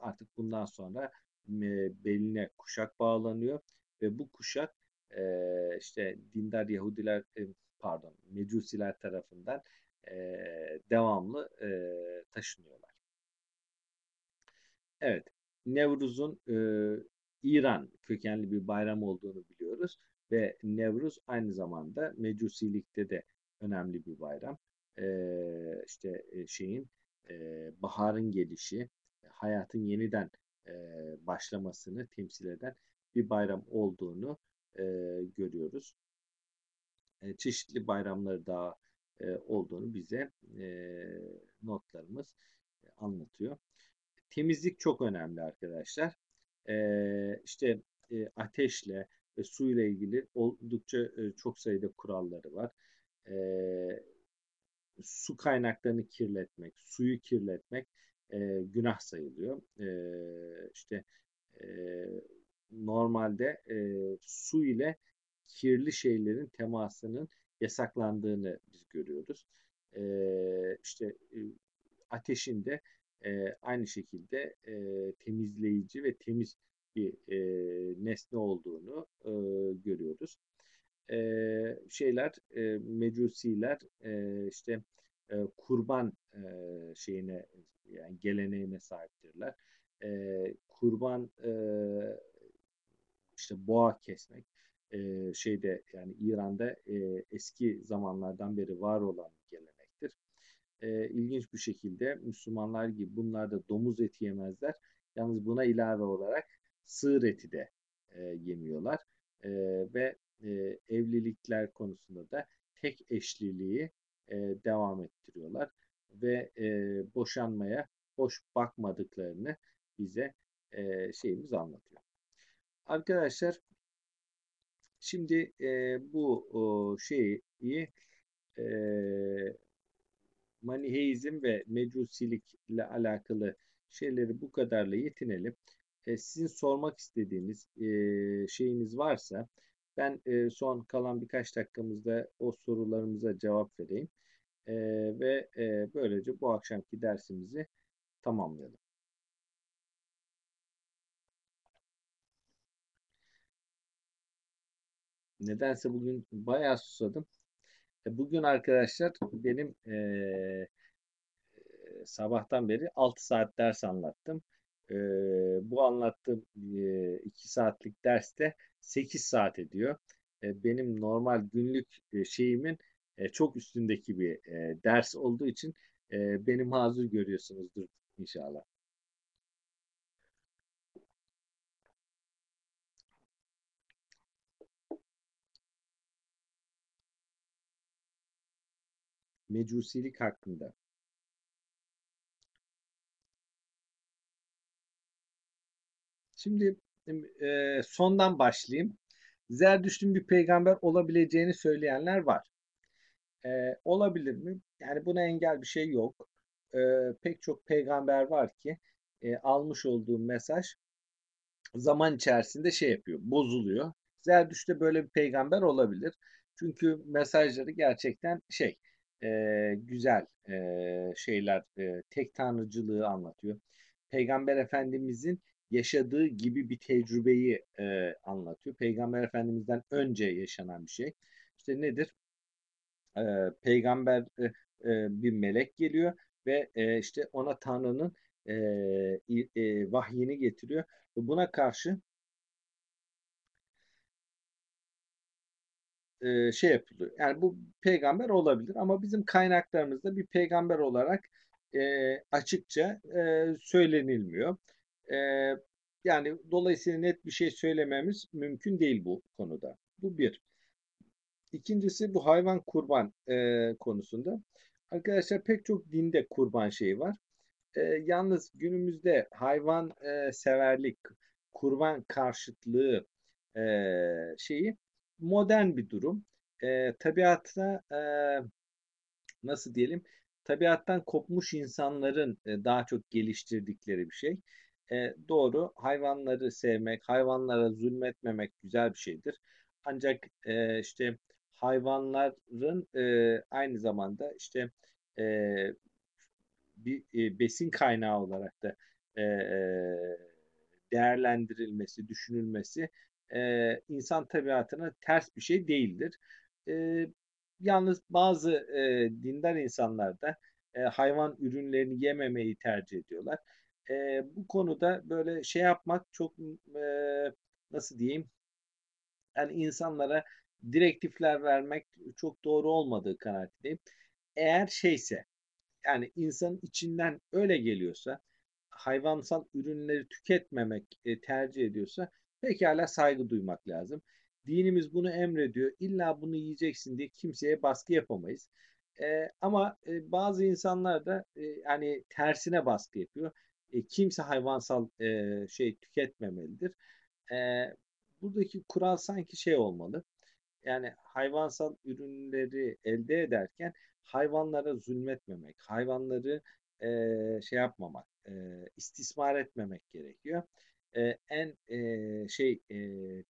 artık bundan sonra e, beline kuşak bağlanıyor ve bu kuşak e, işte dindar Yahudiler e, pardon Mecusiler tarafından e, devamlı e, taşınıyorlar. Evet, Nevruz'un e, İran kökenli bir bayram olduğunu biliyoruz ve Nevruz aynı zamanda Mecusilikte de önemli bir bayram. E, işte e, şeyin e, baharın gelişi, hayatın yeniden e, başlamasını temsil eden bir bayram olduğunu e, görüyoruz. E, çeşitli bayramları daha e, olduğunu bize e, notlarımız e, anlatıyor. Temizlik çok önemli arkadaşlar. E, işte e, ateşle ve su ile ilgili oldukça e, çok sayıda kuralları var. E, su kaynaklarını kirletmek, suyu kirletmek e, günah sayılıyor. E, işte e, normalde e, su ile kirli şeylerin temasının yasaklandığını biz görüyoruz. E, işte e, ateşin de e, aynı şekilde e, temizleyici ve temiz bir e, nesne olduğunu e, görüyoruz. E, şeyler, e, mecusiler e, işte e, kurban e, şeyine yani geleneğine sahiptirler. E, kurban e, işte boğa kesmek e, şeyde yani İran'da e, eski zamanlardan beri var olan gelenektir. E, ilginç bir şekilde Müslümanlar gibi bunlar da domuz eti yemezler. Yalnız buna ilave olarak sığır eti de e, yemiyorlar. E, ve e, evlilikler konusunda da tek eşliliği e, devam ettiriyorlar. Ve e, boşanmaya hoş bakmadıklarını bize e, şeyimiz anlatıyor. Arkadaşlar şimdi e, bu o, şeyi e, maniheizm ve mecusilik ile alakalı şeyleri bu kadarla yetinelim. E, sizin sormak istediğiniz e, şeyiniz varsa ben e, son kalan birkaç dakikamızda o sorularımıza cevap vereyim. E, ve e, böylece bu akşamki dersimizi tamamlayalım. Nedense bugün bayağı susadım. E, bugün arkadaşlar benim e, sabahtan beri 6 saat ders anlattım. E, bu anlattığım e, 2 saatlik derste 8 saat ediyor. E, benim normal günlük e, şeyimin e, çok üstündeki bir e, ders olduğu için e, beni mazur görüyorsunuzdur inşallah. Mecusilik hakkında. Şimdi e, sondan başlayayım. Zerdüşt'ün bir peygamber olabileceğini söyleyenler var. E, olabilir mi? Yani buna engel bir şey yok. E, pek çok peygamber var ki e, almış olduğu mesaj zaman içerisinde şey yapıyor, bozuluyor. Zerdüşt'te böyle bir peygamber olabilir. Çünkü mesajları gerçekten şey, e, güzel e, şeyler, e, tek tanrıcılığı anlatıyor. Peygamber Efendimizin yaşadığı gibi bir tecrübeyi e, anlatıyor. Peygamber Efendimiz'den önce yaşanan bir şey. İşte nedir? E, peygamber e, e, bir melek geliyor ve e, işte ona Tanrı'nın e, e, vahyini getiriyor. Buna karşı e, şey yapılıyor. Yani bu peygamber olabilir ama bizim kaynaklarımızda bir peygamber olarak e, açıkça e, söylenilmiyor. E, yani dolayısıyla net bir şey söylememiz mümkün değil bu konuda. Bu bir. İkincisi bu hayvan kurban e, konusunda. Arkadaşlar pek çok dinde kurban şeyi var. E, yalnız günümüzde hayvan e, severlik, kurban karşıtlığı e, şeyi modern bir durum. E, tabiatta e, nasıl diyelim tabiattan kopmuş insanların e, daha çok geliştirdikleri bir şey. E, doğru hayvanları sevmek, hayvanlara zulmetmemek güzel bir şeydir. Ancak e, işte hayvanların e, aynı zamanda işte e, bir e, besin kaynağı olarak da e, e, değerlendirilmesi, düşünülmesi e, insan tabiatına ters bir şey değildir. E, yalnız bazı e, dindar insanlar da e, hayvan ürünlerini yememeyi tercih ediyorlar. E, bu konuda böyle şey yapmak çok e, nasıl diyeyim yani insanlara direktifler vermek çok doğru olmadığı kanaatindeyim. Eğer şeyse yani insanın içinden öyle geliyorsa hayvansal ürünleri tüketmemek e, tercih ediyorsa pekala saygı duymak lazım. Dinimiz bunu emrediyor. İlla bunu yiyeceksin diye kimseye baskı yapamayız. E, ama e, bazı insanlar da e, yani tersine baskı yapıyor. E, kimse hayvansal e, şey tüketmemelidir. E, buradaki kural sanki şey olmalı. Yani hayvansal ürünleri elde ederken hayvanlara zulmetmemek, hayvanları e, şey yapmamak, e, istismar etmemek gerekiyor. E, en e, şey e,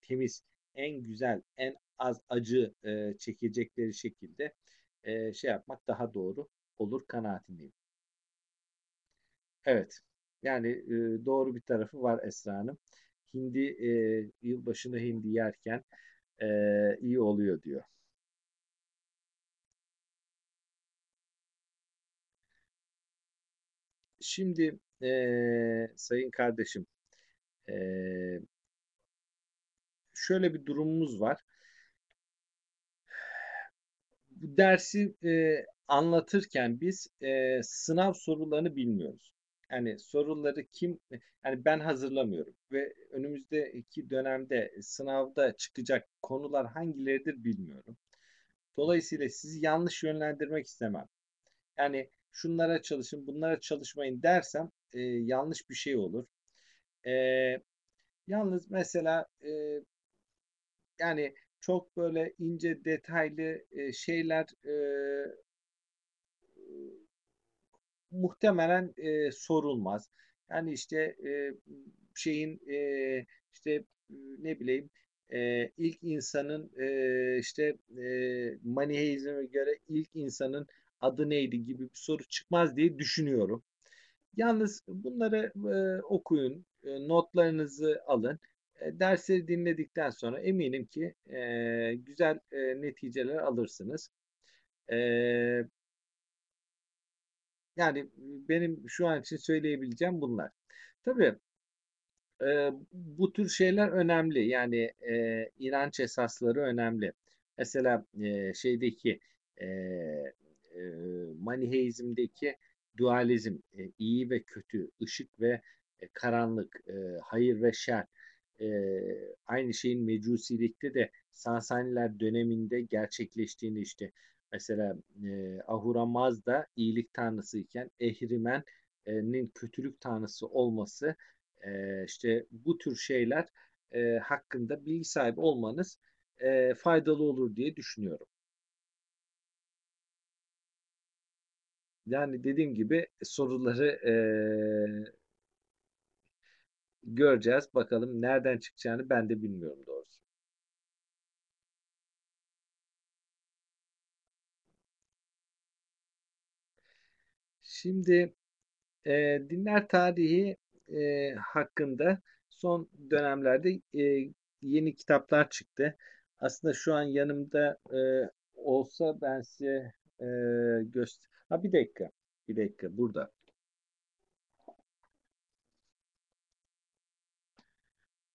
temiz, en güzel, en az acı e, çekecekleri şekilde e, şey yapmak daha doğru olur kanaatindeyim. Evet. Yani e, doğru bir tarafı var Esra Hanım. Hindi e, yılbaşında hindi yerken e, iyi oluyor diyor. Şimdi e, sayın kardeşim e, şöyle bir durumumuz var. Bu dersi e, anlatırken biz e, sınav sorularını bilmiyoruz. Yani soruları kim, yani ben hazırlamıyorum ve önümüzdeki dönemde sınavda çıkacak konular hangileridir bilmiyorum. Dolayısıyla sizi yanlış yönlendirmek istemem. Yani şunlara çalışın, bunlara çalışmayın dersem e, yanlış bir şey olur. E, yalnız mesela e, yani çok böyle ince detaylı e, şeyler e, muhtemelen e, sorulmaz. Yani işte e, şeyin e, işte ne bileyim e, ilk insanın e, işte e, Maniheizm'e göre ilk insanın adı neydi gibi bir soru çıkmaz diye düşünüyorum. Yalnız bunları e, okuyun, e, notlarınızı alın. E, dersleri dinledikten sonra eminim ki e, güzel e, neticeler alırsınız. E, yani benim şu an için söyleyebileceğim bunlar. Tabii e, bu tür şeyler önemli. Yani e, inanç esasları önemli. Mesela e, şeydeki e, e, maniheizmdeki dualizm, e, iyi ve kötü, ışık ve e, karanlık, e, hayır ve şer. E, aynı şeyin mecusilikte de Sasaniler döneminde gerçekleştiğini işte mesela e, Ahura Mazda iyilik tanrısı iken Ehrimen'in kötülük tanrısı olması e, işte bu tür şeyler e, hakkında bilgi sahibi olmanız e, faydalı olur diye düşünüyorum. Yani dediğim gibi soruları e, göreceğiz. Bakalım nereden çıkacağını ben de bilmiyorum doğrusu. Şimdi e, dinler tarihi e, hakkında son dönemlerde e, yeni kitaplar çıktı. Aslında şu an yanımda e, olsa ben size e, göster. Ha bir dakika, bir dakika burada.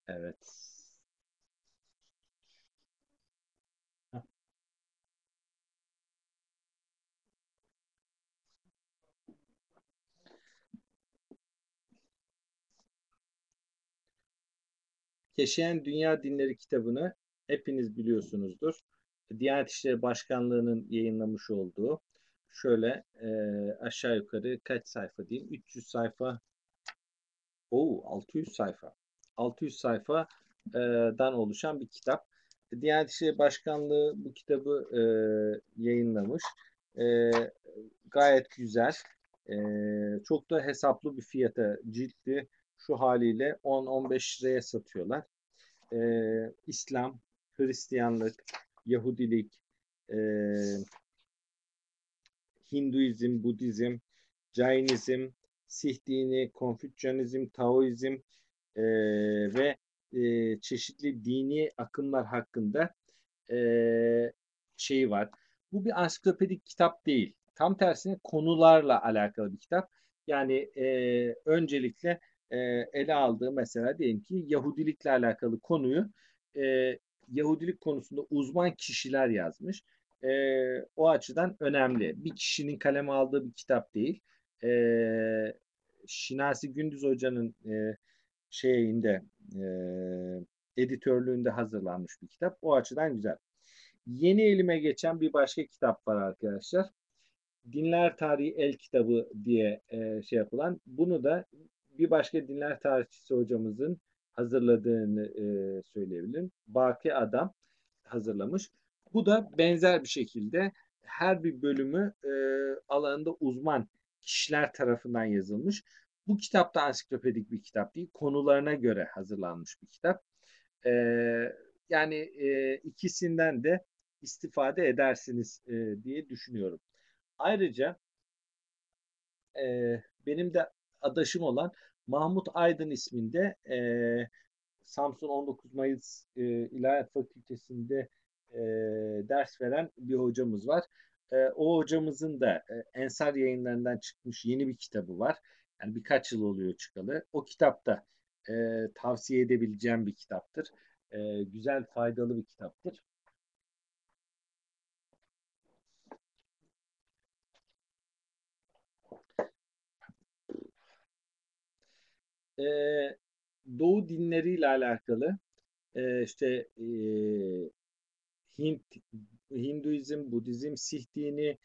Evet. Yaşayan Dünya Dinleri kitabını hepiniz biliyorsunuzdur. Diyanet İşleri Başkanlığı'nın yayınlamış olduğu şöyle e, aşağı yukarı kaç sayfa diyeyim 300 sayfa Oo 600 sayfa 600 sayfadan oluşan bir kitap. Diyanet İşleri Başkanlığı bu kitabı e, yayınlamış. E, gayet güzel. E, çok da hesaplı bir fiyata ciltli şu haliyle 10-15 liraya satıyorlar. E, İslam, Hristiyanlık, Yahudilik, e, Hinduizm, Budizm, Jainizm, Sih dini, Konfüçyanizm, Taoizm e, ve e, çeşitli dini akımlar hakkında e, şeyi var. Bu bir ansiklopedik kitap değil. Tam tersine konularla alakalı bir kitap. Yani e, öncelikle e, ele aldığı mesela diyelim ki Yahudilikle alakalı konuyu e, Yahudilik konusunda uzman kişiler yazmış. E, o açıdan önemli. Bir kişinin kaleme aldığı bir kitap değil. E, Şinasi Gündüz Hoca'nın e, şeyinde e, editörlüğünde hazırlanmış bir kitap. O açıdan güzel. Yeni elime geçen bir başka kitap var arkadaşlar. Dinler Tarihi El Kitabı diye e, şey yapılan. Bunu da bir başka dinler tarihçisi hocamızın hazırladığını e, söyleyebilirim. Baki Adam hazırlamış. Bu da benzer bir şekilde her bir bölümü e, alanında uzman kişiler tarafından yazılmış. Bu kitap da ansiklopedik bir kitap değil. Konularına göre hazırlanmış bir kitap. E, yani e, ikisinden de istifade edersiniz e, diye düşünüyorum. Ayrıca e, benim de adaşım olan Mahmut Aydın isminde e, Samsun 19 Mayıs e, İlahiyat Fakültesi'nde e, ders veren bir hocamız var. E, o hocamızın da e, Ensar yayınlarından çıkmış yeni bir kitabı var. Yani birkaç yıl oluyor çıkalı. O kitapta e, tavsiye edebileceğim bir kitaptır. E, güzel, faydalı bir kitaptır. E, Doğu dinleriyle alakalı e, işte e, Hint, Hinduizm, Budizm, Sih dini,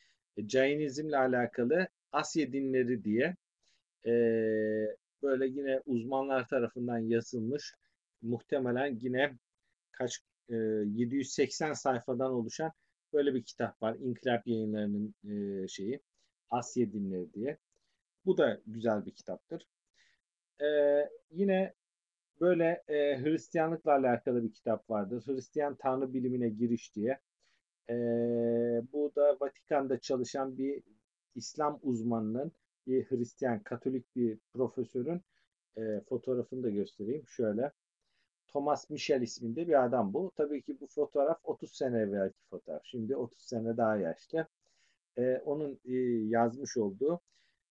Jainizmle alakalı Asya dinleri diye e, böyle yine uzmanlar tarafından yazılmış muhtemelen yine kaç e, 780 sayfadan oluşan böyle bir kitap var. İnkılap yayınlarının e, şeyi Asya dinleri diye. Bu da güzel bir kitaptır. Ee, yine böyle e, Hristiyanlıkla alakalı bir kitap vardır. Hristiyan Tanrı Bilimine Giriş diye. Ee, bu da Vatikan'da çalışan bir İslam uzmanının, bir Hristiyan, Katolik bir profesörün e, fotoğrafını da göstereyim. Şöyle. Thomas Michel isminde bir adam bu. Tabii ki bu fotoğraf 30 sene evvelki fotoğraf. Şimdi 30 sene daha yaşlı. E, onun e, yazmış olduğu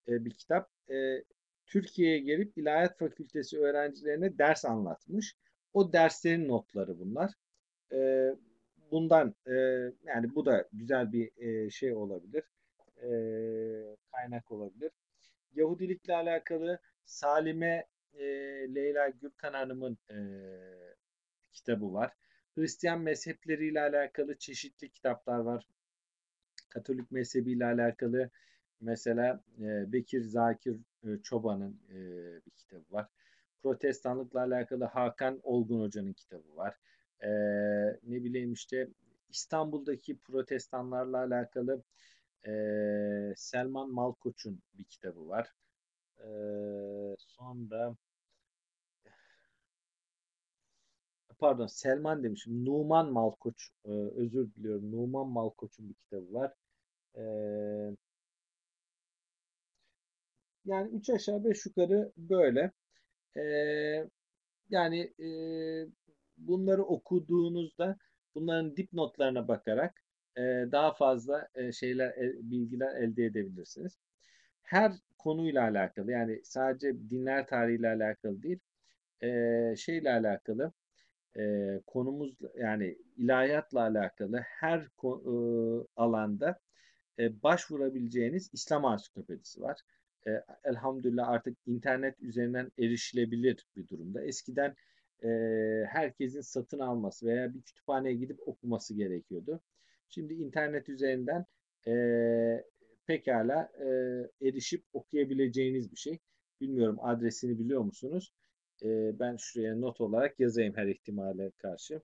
e, bir kitap. E, Türkiye'ye gelip İlahiyat Fakültesi öğrencilerine ders anlatmış. O derslerin notları bunlar. E, bundan e, yani bu da güzel bir e, şey olabilir. E, kaynak olabilir. Yahudilikle alakalı Salime e, Leyla Gürkan Hanım'ın e, kitabı var. Hristiyan mezhepleriyle alakalı çeşitli kitaplar var. Katolik mezhebiyle alakalı Mesela e, Bekir Zakir e, Çoban'ın e, bir kitabı var. Protestanlıkla alakalı Hakan Olgun Hoca'nın kitabı var. E, ne bileyim işte İstanbul'daki protestanlarla alakalı e, Selman Malkoç'un bir kitabı var. E, sonra pardon Selman demişim. Numan Malkoç e, özür diliyorum. Numan Malkoç'un bir kitabı var. E, yani üç aşağı beş yukarı böyle. Ee, yani e, bunları okuduğunuzda bunların dipnotlarına bakarak e, daha fazla e, şeyler e, bilgiler elde edebilirsiniz. Her konuyla alakalı yani sadece dinler tarihiyle alakalı değil e, şeyle alakalı e, konumuz yani ilahiyatla alakalı her e, alanda e, başvurabileceğiniz İslam ansiklopedisi var e, elhamdülillah artık internet üzerinden erişilebilir bir durumda. Eskiden e, herkesin satın alması veya bir kütüphaneye gidip okuması gerekiyordu. Şimdi internet üzerinden e, pekala e, erişip okuyabileceğiniz bir şey. Bilmiyorum adresini biliyor musunuz? E, ben şuraya not olarak yazayım her ihtimale karşı.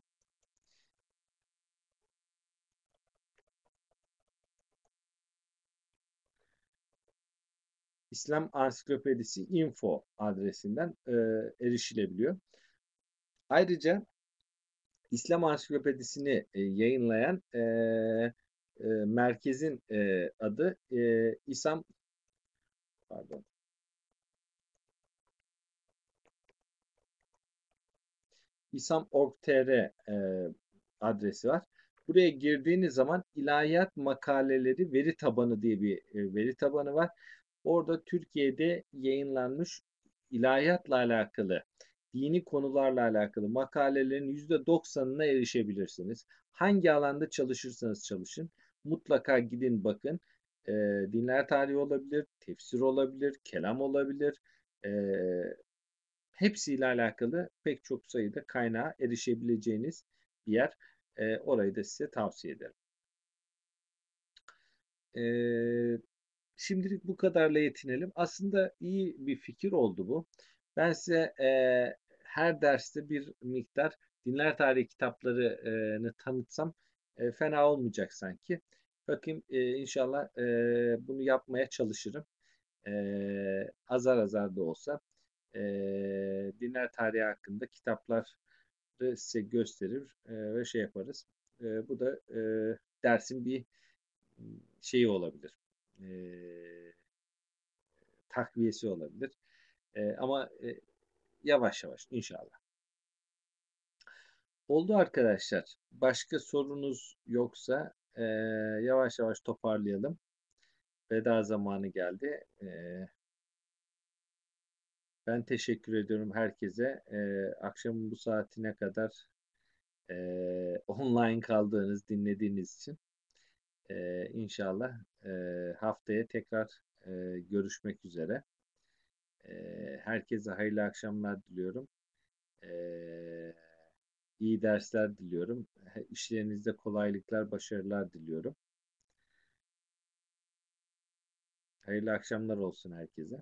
İslam Ansiklopedisi info adresinden e, erişilebiliyor. Ayrıca İslam Ansiklopedisini e, yayınlayan e, e, merkezin e, adı e, İslam pardon İslam.org.tr e, adresi var. Buraya girdiğiniz zaman ilahiyat makaleleri veri tabanı diye bir e, veri tabanı var. Orada Türkiye'de yayınlanmış ilahiyatla alakalı, dini konularla alakalı makalelerin %90'ına erişebilirsiniz. Hangi alanda çalışırsanız çalışın. Mutlaka gidin bakın. E, dinler tarihi olabilir, tefsir olabilir, kelam olabilir. E, hepsiyle alakalı pek çok sayıda kaynağa erişebileceğiniz bir yer. E, orayı da size tavsiye ederim. E, şimdilik bu kadarla yetinelim. Aslında iyi bir fikir oldu bu. Ben size e, her derste bir miktar dinler tarihi kitaplarını tanıtsam e, fena olmayacak sanki. Bakayım e, inşallah e, bunu yapmaya çalışırım. E, azar azar da olsa e, dinler tarihi hakkında kitapları size gösterir e, ve şey yaparız. E, bu da e, dersin bir şeyi olabilir. E, takviyesi olabilir. E, ama e, yavaş yavaş inşallah. Oldu arkadaşlar. Başka sorunuz yoksa e, yavaş yavaş toparlayalım. Veda zamanı geldi. E, ben teşekkür ediyorum herkese. E, akşamın bu saatine kadar e, (laughs) online kaldığınız, dinlediğiniz için. E, inşallah e, haftaya tekrar e, görüşmek üzere. E, herkese hayırlı akşamlar diliyorum. E, iyi dersler diliyorum. İşlerinizde kolaylıklar, başarılar diliyorum. Hayırlı akşamlar olsun herkese.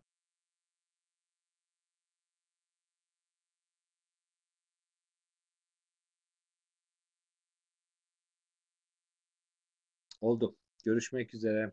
Oldu. Görüşmek üzere.